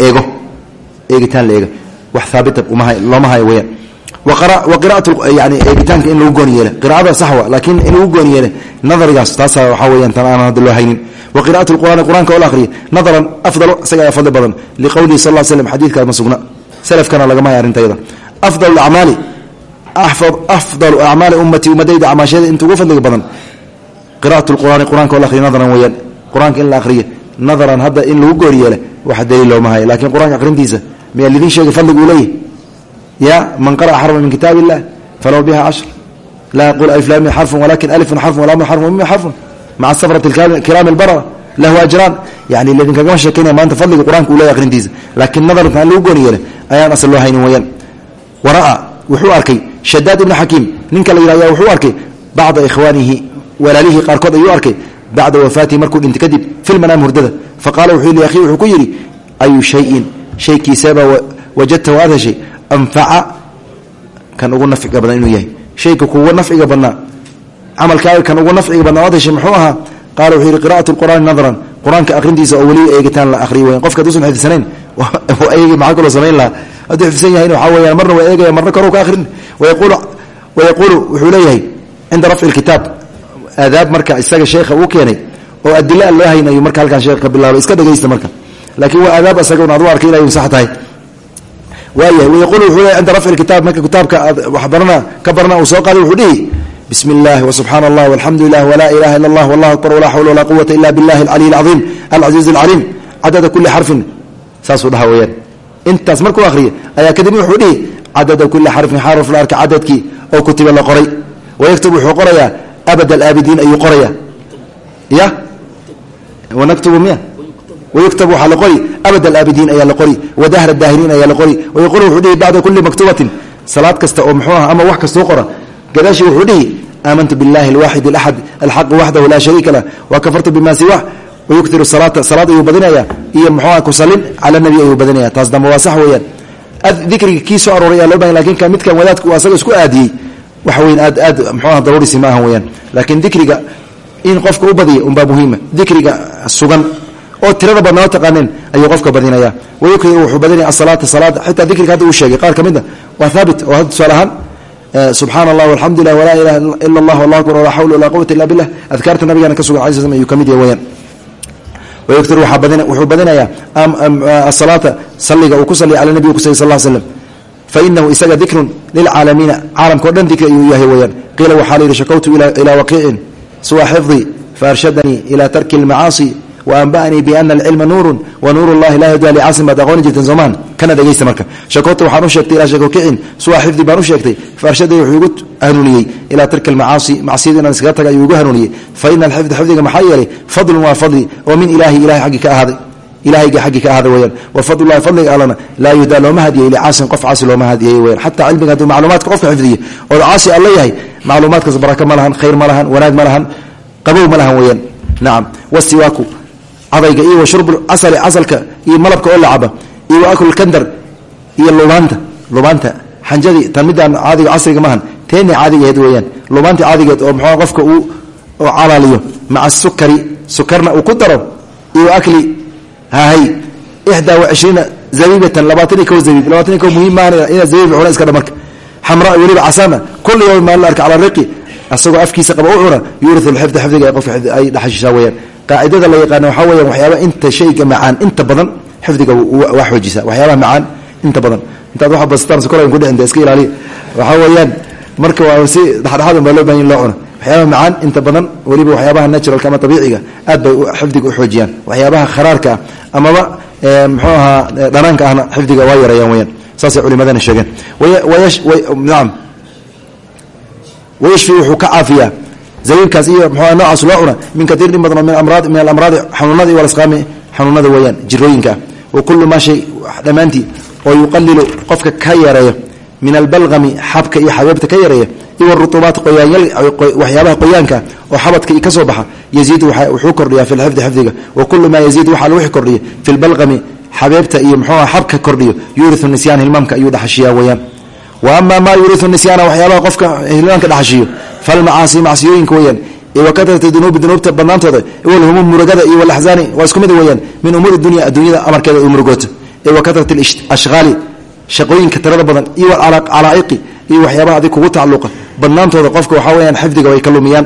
eegitaanka in lagu goon yeele qiraada saxwa laakiin in lagu goon yeele nadarigaas taasa waxaa weyaan tan aan hadda loo haynin. Wa qira'at lqur'aani qur'anka oo la akhriya nadaran afdalo isaga ayaa fadli badan. Liqowlihi sal l slm xadiidkaas ma sugna. Salafkana lagama hay arrintayda afdal acmaali afdalu acmaali ummati ummadayda acmaashyada inta ugu fadliga badan. Qira'at lqur'aani qur'anka oo la akhriya nadaran weyaan qur'aanka in la akhriya nadaran hadda in lagu goon yeele wax daliil looma hayo. Lakiin qur'aanka akhrintiisa miyaa lidin sheegay fadligu uu leeyahy ya man qara'a xarfa min kitaab illah falow biha cashr laa yaqul aliflaami xarfun walakin alifun xarfun walaamun xarfun mimi xarfun maca safrati kiraami albarara lahu ajraan yani laidinkagama sheekeynaya maanta fadliga qur'aanka uu leeyahy akhrintiisa laakiin nadarka aan lagu gooni yeelay ayaan asal loo haynin weyaan wara'a wuxuu arkay shadaad ibnu xakiim ninka la yidhahya wuxuu arkay bacda ikhwaanihi walaalihii qaarkood ayuu arkay bacda wafaatihi markuu dhintay kadib filmanaam hurdada faqaala wuxuu li akhii wuxuu ku yidhi ayu shayin shaykiisaba wajadta waad heshay anfaca kan ugu nafciga badan inuu yahay. Shayka kuwa nafciga badnaa camalkaaga kan ugu nafciga badnaa heshay muxuu ahaa qaala wuxuu yihi qira'at lqur'aani nadran. Qur'aanka eegitaan la akhriy weyan qofka haduusan xifdisanayn eegi maxaa kaloo samayn lahaa? Hadduu xifdisan yahayn waxaa marna waa eegaya marna koruu ka akhrin. Wayaquulu wuxuu leeyahay cinda marka isaga sheekha uu oo adila loo hayn ayuu marka halkaan ka bilaabay. Iska dhegaysta marka. Laakiin waa aadaab isaga un u arkay inay sax waayahay wayaqulu wuxuu le cinda rafci kitaab marka kitaabka aad waxbarana ka barna uu soo qaado wuxuu dhihi bismi illahi wsubxaana allah walxamdu lilah walaa ilaha illa allah wallahu akbar walaa xawla walaa quwata ila billahi alcaliy alcaiim alcasiiz alcaliim cadada kuli xarfin. Saasuu dhaha weyaan intaas markuu akhriyo ayaa kadib wuxuu dhihi cadada kuli xarfin xaraf la arka cadadkii oo kutiba la qoray. Wayaktub wuxuu qorayaa abad alaabidiin ayuu qoraya ya wanaktubu miya? Wayuktab waxaa la qori abad alaabidiin ayaa la qori wadahra daahiriin ayaa la qori wayaqul wuxuu dhihi bacda kuli maktubatin salaad kasta oo muxuu ah ama wax kastuu qora gadaashii wuxuu dhihi aamantu biاllahi alwaaxid اlaxad alxaq waxdahu laa shariika lah wakafartu bima siwa wayuktiru salaata salaad ayuu badinaya iyo muxuuha kusalin cala nabi ayuu badinaya taas dambe waa sax weeyaan dikriga kii soo arooray ayaa loo baahan laakiin ka midkan wadaadku asaga isku aadiyey waxa weyn aad aad muxuuha daruurisi ma aha weyaan laakiin dikriga in qofka u badiya unbaa muhiima dikriga sugan oo tirada badnaa o taqaaneen ayuu qofka badinaya wayukriru wuxuu badinaya asalaata salaada xitaa dikriga hadda uu sheegay. Qaar ka midna waa haabit oo hadda tusaale ahaan subxaana allah alxamdu lilah walaa ilaha ila allah wallah akbar walaa xawla walaa quwata illa billah. Adkaarta nabigana ka sugan alay sl ayuu ka mid yahay weyaan wuxuu badinayaa asalaata salliga uu ku saliya cala nabiga kusaliy sal slam fa inahu isaga dikrun lilcaalamiina caalamkao dhan dikri ayuu yahay weyaan qiila waxaa la yidhi shakawtu ilaa waqiicin suwa xifdii faarshadanii ila tarki lmacaasi waanba'anii biana alcilma nuurun wa nuur llahi laa yahdaa licaasin baad aqooni jirteen soomaan kana dhegaysta marka shakowta waxaan u sheegtay ilaa shakokicin suwa xifdi baan u sheegtay faarshadanii wuxuu igu hanuuniyey ilaa tarki almacaasi macsiyada inaan iskaga taga ayuu igu hanuuniyey fa ina alxifda xifdiga maxaa yeelay fadlun waa fadli oo min ilaahi ilahay aggi ka ahaaday ilahayga xaggii ka ahaaday weyaan wa fadlullahi fadliga allana laa yuhdaa looma hadiyey licaasin qof caasi looma hadiyey weyaan xataa cilmiga hadduu macluumaadka qofka xifdiyo oo caasi alla cadayga iyo wa shurbu casali casalka iyo malabka oo la caba iyo wa aklulkandar iyo lubaanta lubaanta xanjadii tan caadiga casriga maahan teeni caadigaheed weeyaan lubaantii caadigeed oo muxua qofka uu calaaliyo maca sukari sukarna uu ku daro iyo akli hahay ixdaa zabiibatan labaatan iyo kow zabiib labaatan iyo kow muhiim maahan inaad zabiib cuna iska dha marka xamraa weliba casaama kulli yawm maa la arka calaa riqi asagoo afkiisa qaba u cuna yuuriu lxifda xifdiga ee qofka ay dhaxashisaa weyaan qaacidada la yaqaana waxaa weeyaan waxyaaba inta shayga macaan inta badan xifdiga waa xoojisa waxyaabaha macaan inta badan. Intaad wax bastaan sokoran kudhicin iska ilaaliya waxaa weeyaan marka waa si dhexdhexaadun baa loo baahan in loo cuno. Waxyaabaha macaan inta badan weliba waxyaabaha naturalka ama dabiiciga aad bay xifdiga u xoojiyaan. Waxyaabaha kharaarka ah amaba muxuu ahaa dhanaanka ahna xifdiga waa yareeyaan weyaan saasay culimadana sheegeen. Nacam wayashfi wuxuu ka caafiyaa zabiibkaas iyo mxua noocaas loo cuna? Min kaiir in badan min amraad min alamraadi xanuunada iyo walasqaami xanuunada weeyaan jirooyinka ah wa kullu maa shay dhammaantii oo yuqalilu qofka ka yareeyo min albalqami xabka iyo xabeebta ka yareeya iyo warutuubaat waxyaabaha qoyaanka oo xabadka ka soo baxa yaziidu wuxuu kordhiyaa fi lxifdi xifdiga wa kullu maa yaziidu waxaa lagu kordhiya fi lbalqami xabeebta iyo mxuua xabka kordhiyo yuuriu nisyaan hilmaamka ayuu dhaxashiyaa weyaan wa ama maa yuuriu nisyaana waxyaabaha qofka hilmaamka dhaxashiyo falmacaasi macsiyooyinka weyaan wa katrati dunuubi dunuubta badnaantooda walhumuum murugada iyo walaxzaani waa isku mid weyaan min umuuri dunya adduunyada amarkeeda u murugooto. Wa katrati ashhaali shaqooyinka tirada badan iyo calaa'iqi iyo waxyaabaha adig kugu tacalluqa badnaantooda qofka waxaa weyaan xifdiga way ka lumiyaan.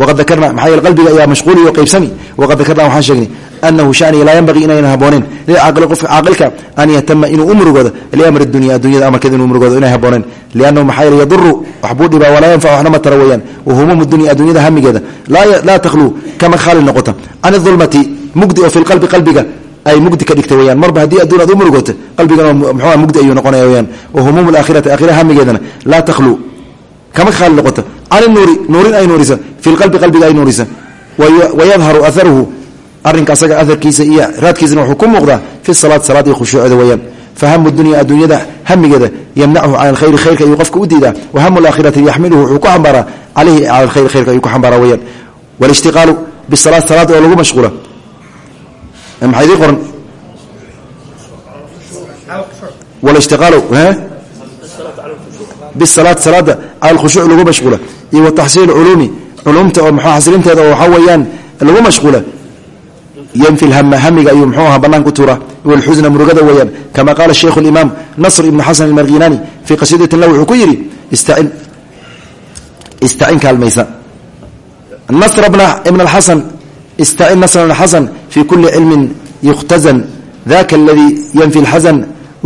Waqad dakarna maxaa yeele qalbiga ayaa mashquuli oo qaybsami. Waqad dakarna waxaan sheegnay anahu shaniga laa yanbagii inaynan habooneen lilcaaqili qofka caaqilka an yahtama inuu u murugoodo liamri dunya addunyada amarkeeda inuu murugoodo inay habooneen liannahu maxaa yeele yaduru waxbuu dhibaa walaa yanfac waxna ma tara weeyaan wa humuumu dunya addunyada hamigeeda laa takhluu kama khaali noqota can idulmati mugdi oo fi lqalbi qalbiga ay mugdi ka dhigta weyaan marba haddii adduun aad u murugoto qalbigana mxua mugdi ayuu noqonaya weyaan wa humuum alaakhirati aakhira hamigeedana laa takhluu kama khaali noqota can nuuri nuurin ay nuurisa fi lqalbi qalbiga ay nuurisa wayadharu aharuhu arrinka asaga aharkiisa iyo raadkiisana wuxuu ku muuqdaa fi salaat salaad iyo khushuucda weyaan fahamu dunya adduunyada hamigeeda yamnachu can alkhayri khayrka ayuu qofka u diidaa. Wahamu alaakhirati yaxmiluhu wuxuu ku xambaaraa calayhi cala alkhayri khayrka ayuu ku xambaaraa weyaan walishtiqaalu bisalaat salaad oo lagu mashquula. Maxaa idii qoran? Walishtiqaalu bisalaat salaada cala alkhushuuc lagu mashquula. Iyo wa taxsiil culuumi culumta oo xasilinteeda oo waxaa weeyaan lagu mashquula ynfi hama hamiga ayuu mxuu aha banaan ku tuura wlxusna murugada weeyaan kama qaala shaykhu اlimaam nasr ibnu xasan almarginaani fii qasiidatin la wuxuu ku yidhi istain istacin kaalmaysa nasr ibn alxasan istacin nasr ibn xasan fii kuli cilmin yukhtazan daka aladii yanfi اlxasan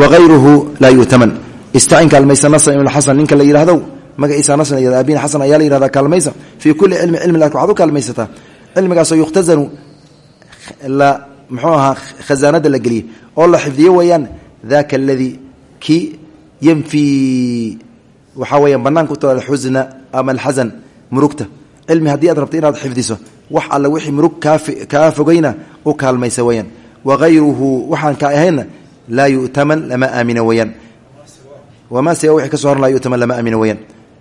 wagayruhu laa yu'taman istacin kaalmaysa nasr ibn xasan ninka la yidhahdo magaciisa nasr abin xasan ayaa la yihahda kaalmaysa fii kuli cilmi cilmi waxaad u kaalmaysataa cilmigaasoo yukhtazanu la muxuu ahaa khasaanada la geliyey oo la xifdiyo weeyaan daka aladii kii yanfii waxaa weyaan banaanka uta alxusna ama alxasan murugta. Cilmi haddii aad rabto inaad xifdiso wax alle wixii murug kaa fogeyna u kaalmaysa weyaan wagayruhu waxaan ka ahaynna laa yu'taman lama aamina weyaan wamaa siwa wixii ka so horan laa yu'taman lama aamina weyaan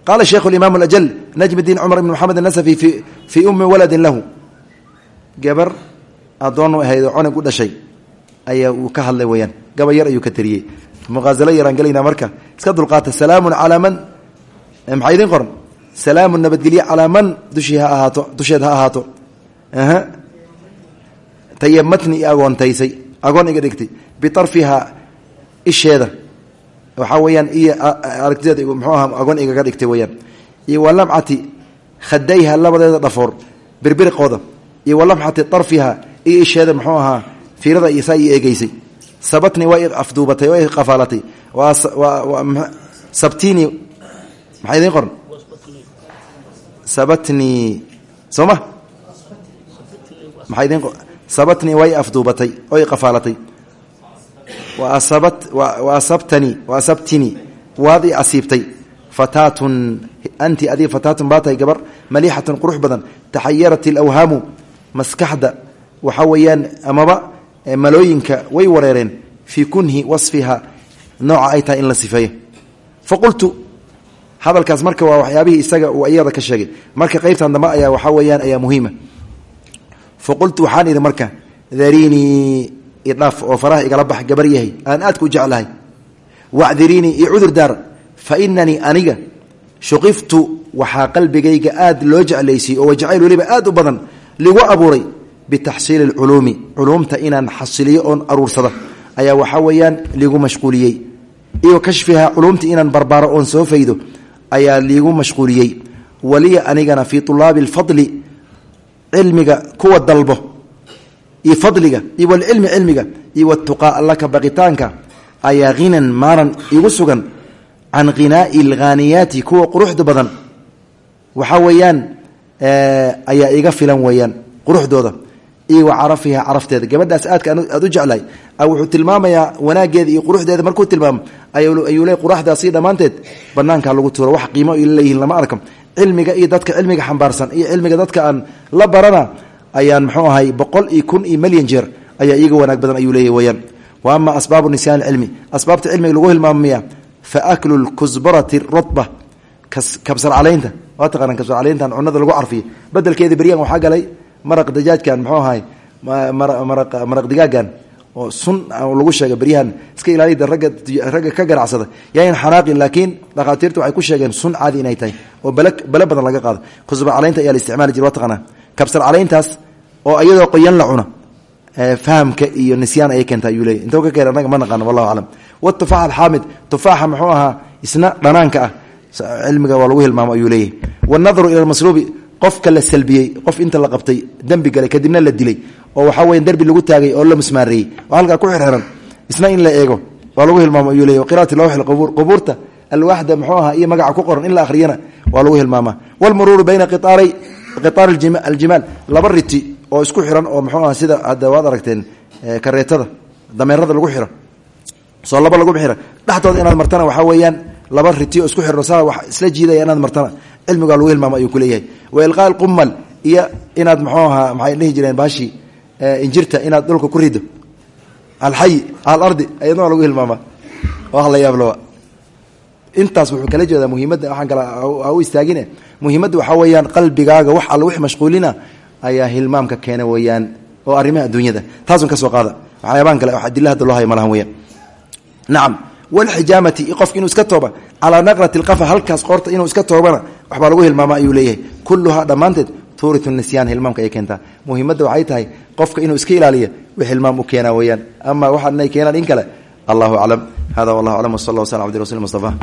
qaala sheikhu imaam alajal najm diin cumar ibn maxamed annasafi fii ummi waladin lahu. Gabar addoonu ahaydoo cunug u dhashay ayaa uu ka hadlay weyaan gaba yar ayuu ka teriyey muqaasalo yaraan gelaynaa marka. Iska dulqaata salaamun calaa man? Maxaa idiin qoran salaamun nabadgelye calaa man? Dushii ha ahaato dusheed ha ahaato. Tayamatni i agoontaysay agoon iga dhigtay. Biarfihaa isheeda. Waxaa weyaan iyo aragtideeda mxuu aha agoon igaga dhigtay weyaan iyo walamcati khadayha labadeeda dhafoor birbiriqooda iyo walamcati arfiha iyo isheeda mxuu ahaa fiirada iyo ii eegeysay sabatni waa afduubatay oo i qafaalatay. Sabtini maxaa idiin qoran sabatni soo ma? Maxaa idiin sabatni waa i afduubatay oo i qafaalatay. Wa asabtani wa asabtini waad i asiibtay. Fataatun anti adiga fataatun baa gabar maliixatun qurux badan. Taxayarat ilawhaamu maskaxda waxaa weeyaan amaba malooyinka way wareereen fii kunhi wasfiha nooca ay tahay in la sifeeyo faqultu hadalkaas marka waa waxyaabihii isaga uu iyada ka sheegay. Marka qeybtan dambe ayaa waxaa weeyaan ayaa muhiima. Faqultu waxaan marka darinii idhaaf oo faraha igala bax gabar yahay aan aadka u jeclahay. Wacdiriinii iyo cudur daar fa inanii aniga shuqiftu waxaa qalbigayga aad loo jeclaysay oo wajacayl weliba aad u badan ligu abuuray bitaxsiili lculuumi culuumta inaan xasiliyo oon aruursada ayaa waxaa weeyaan liigu mashquuliyey. Iyo kashfiha culuumta inaan barbaaro oon soo faydo ayaa liigu mashquuliyey. Waliya anigana fii tulaabi alfadli cilmiga kuwa dalbo iyo fadliga iyo walcilmi cilmiga iyo watuqaa alla ka baqitaanka ayaa hinan maaran igu sugan can khinaai alghaaniyaati kuwa quruxda badan. Waxaa weeyaan ayaa iga filan weeyaan quruxdooda iyo wa carafiha carafteeda. Gabadhaas aadka aad u jeclahay wuxuu tilmaamayaa wanaageeda iyo quruxdeeda. Markuu tilmaamo ayuu le quraxdaasi dhammaanteed banaanka lagu tuuro wax qiimo leeyihiin lama arka cilmiga iyo dadka cilmiga xambaarsan iyo cilmiga dadka aan la barana ayaan mxuu ahay boqol iyo kun iyo milyan jeer ayaa iyaga wanaag badan ayuu leeyahy weyaan wa asbaabu nisyaan cilmi. Asbaabta cilmiga lagu hilmaamaya fa aklu lkusbarati rutba kabsar caleynta. Waa taqaanaan kabsar caleyntan cunada lagu carfiyo. Bedelkeeda beryan waxaa galay maraq dajaajkan mxuu ahay maraq digaagan oo sun lagu sheega beryahan iska ilaalida ragga ragga ka ganacsada. Yayn xanaaqin laakiin dhakhaatiirta waxay ku sheegeen sun caadi inay tahay oo bale bale badan laga qaado. Kusbar caleynta ayaa la isticmaali waa taqaanaa. Kabsar caleyntaas oo iyadoo qoyan la cuna fahamka iyo nisyaan ayay keenta ayuu leeyay intoo ka keen annaga ma naqaano wallahu aclam watufaax alxaamid tufaaxa muxuu ahaa isna dhanaanka ah cilmiga waa lagu hilmaamo ayuu leeyahy wanadaru ila lmasluubi qofka la salbiyey qof inta la qabtay dembi galay kadibna la dilay. Oo waxaa weya derbi lagu taagay oo la musmaareeyey oo halkaa ku xirxiran. Isna in la eego. Waa lagu hilmaamo ayuu leey qiraati lawxi qubuur. Qubuurta alwaxda muxuu ahaa iyo magaca ku qoran in la akhriyana waa lagu hilmaamaa walmuruuru bayna qitaaray qitaar aljimaal. Laba riti oo isku xiran oo muxuu aha sida hadda waad aragteen kareetada dameerada lagu xiro. Soo laba lagu xira. Dhexdooda inaad martana waxaa weeyaan laba riti oo isku xiran saa wax isla jiidaya inaad martana cilmigaa lagu hilmaamo ayuu kuleeyahay wa ilqaa alqumal iyo inaad muxuu ahaa maxay dhihi jireen baashii injirta inaad dhulka ku rido. Alxayi alardi ayadna lagu hilmaamaa wax la yaablawa intaas wuxuu kala jeedaa muhiimadda waxaan kale u istaagine muhiimadda waxaa weeyaan qalbigaaga wax alla wix mashquulina ayaa hilmaamka keena weeyaan oo arrimaha adduunyada. Taasun ka qaada. Waxyaabaan kale adila hadda loo haya malahan weyaan nacam walxijaamati qofka inuu iska tooba calaa naqrati lqafa halkaas qoorta inuu iska toobana waxbaa lagu hilmaama ayuu leeyahay kulluhaa dhammaanteed tuuritu nisyaan hilmaamka ay keentaa muhimadda waxay tahay qofka inuu iska ilaaliya wix hilmaam u keenaa weeyaan ama waxaa inay keenaan in kale allahu aclam hada wallahu aclam wsal allah wslam abdi rasul mustafa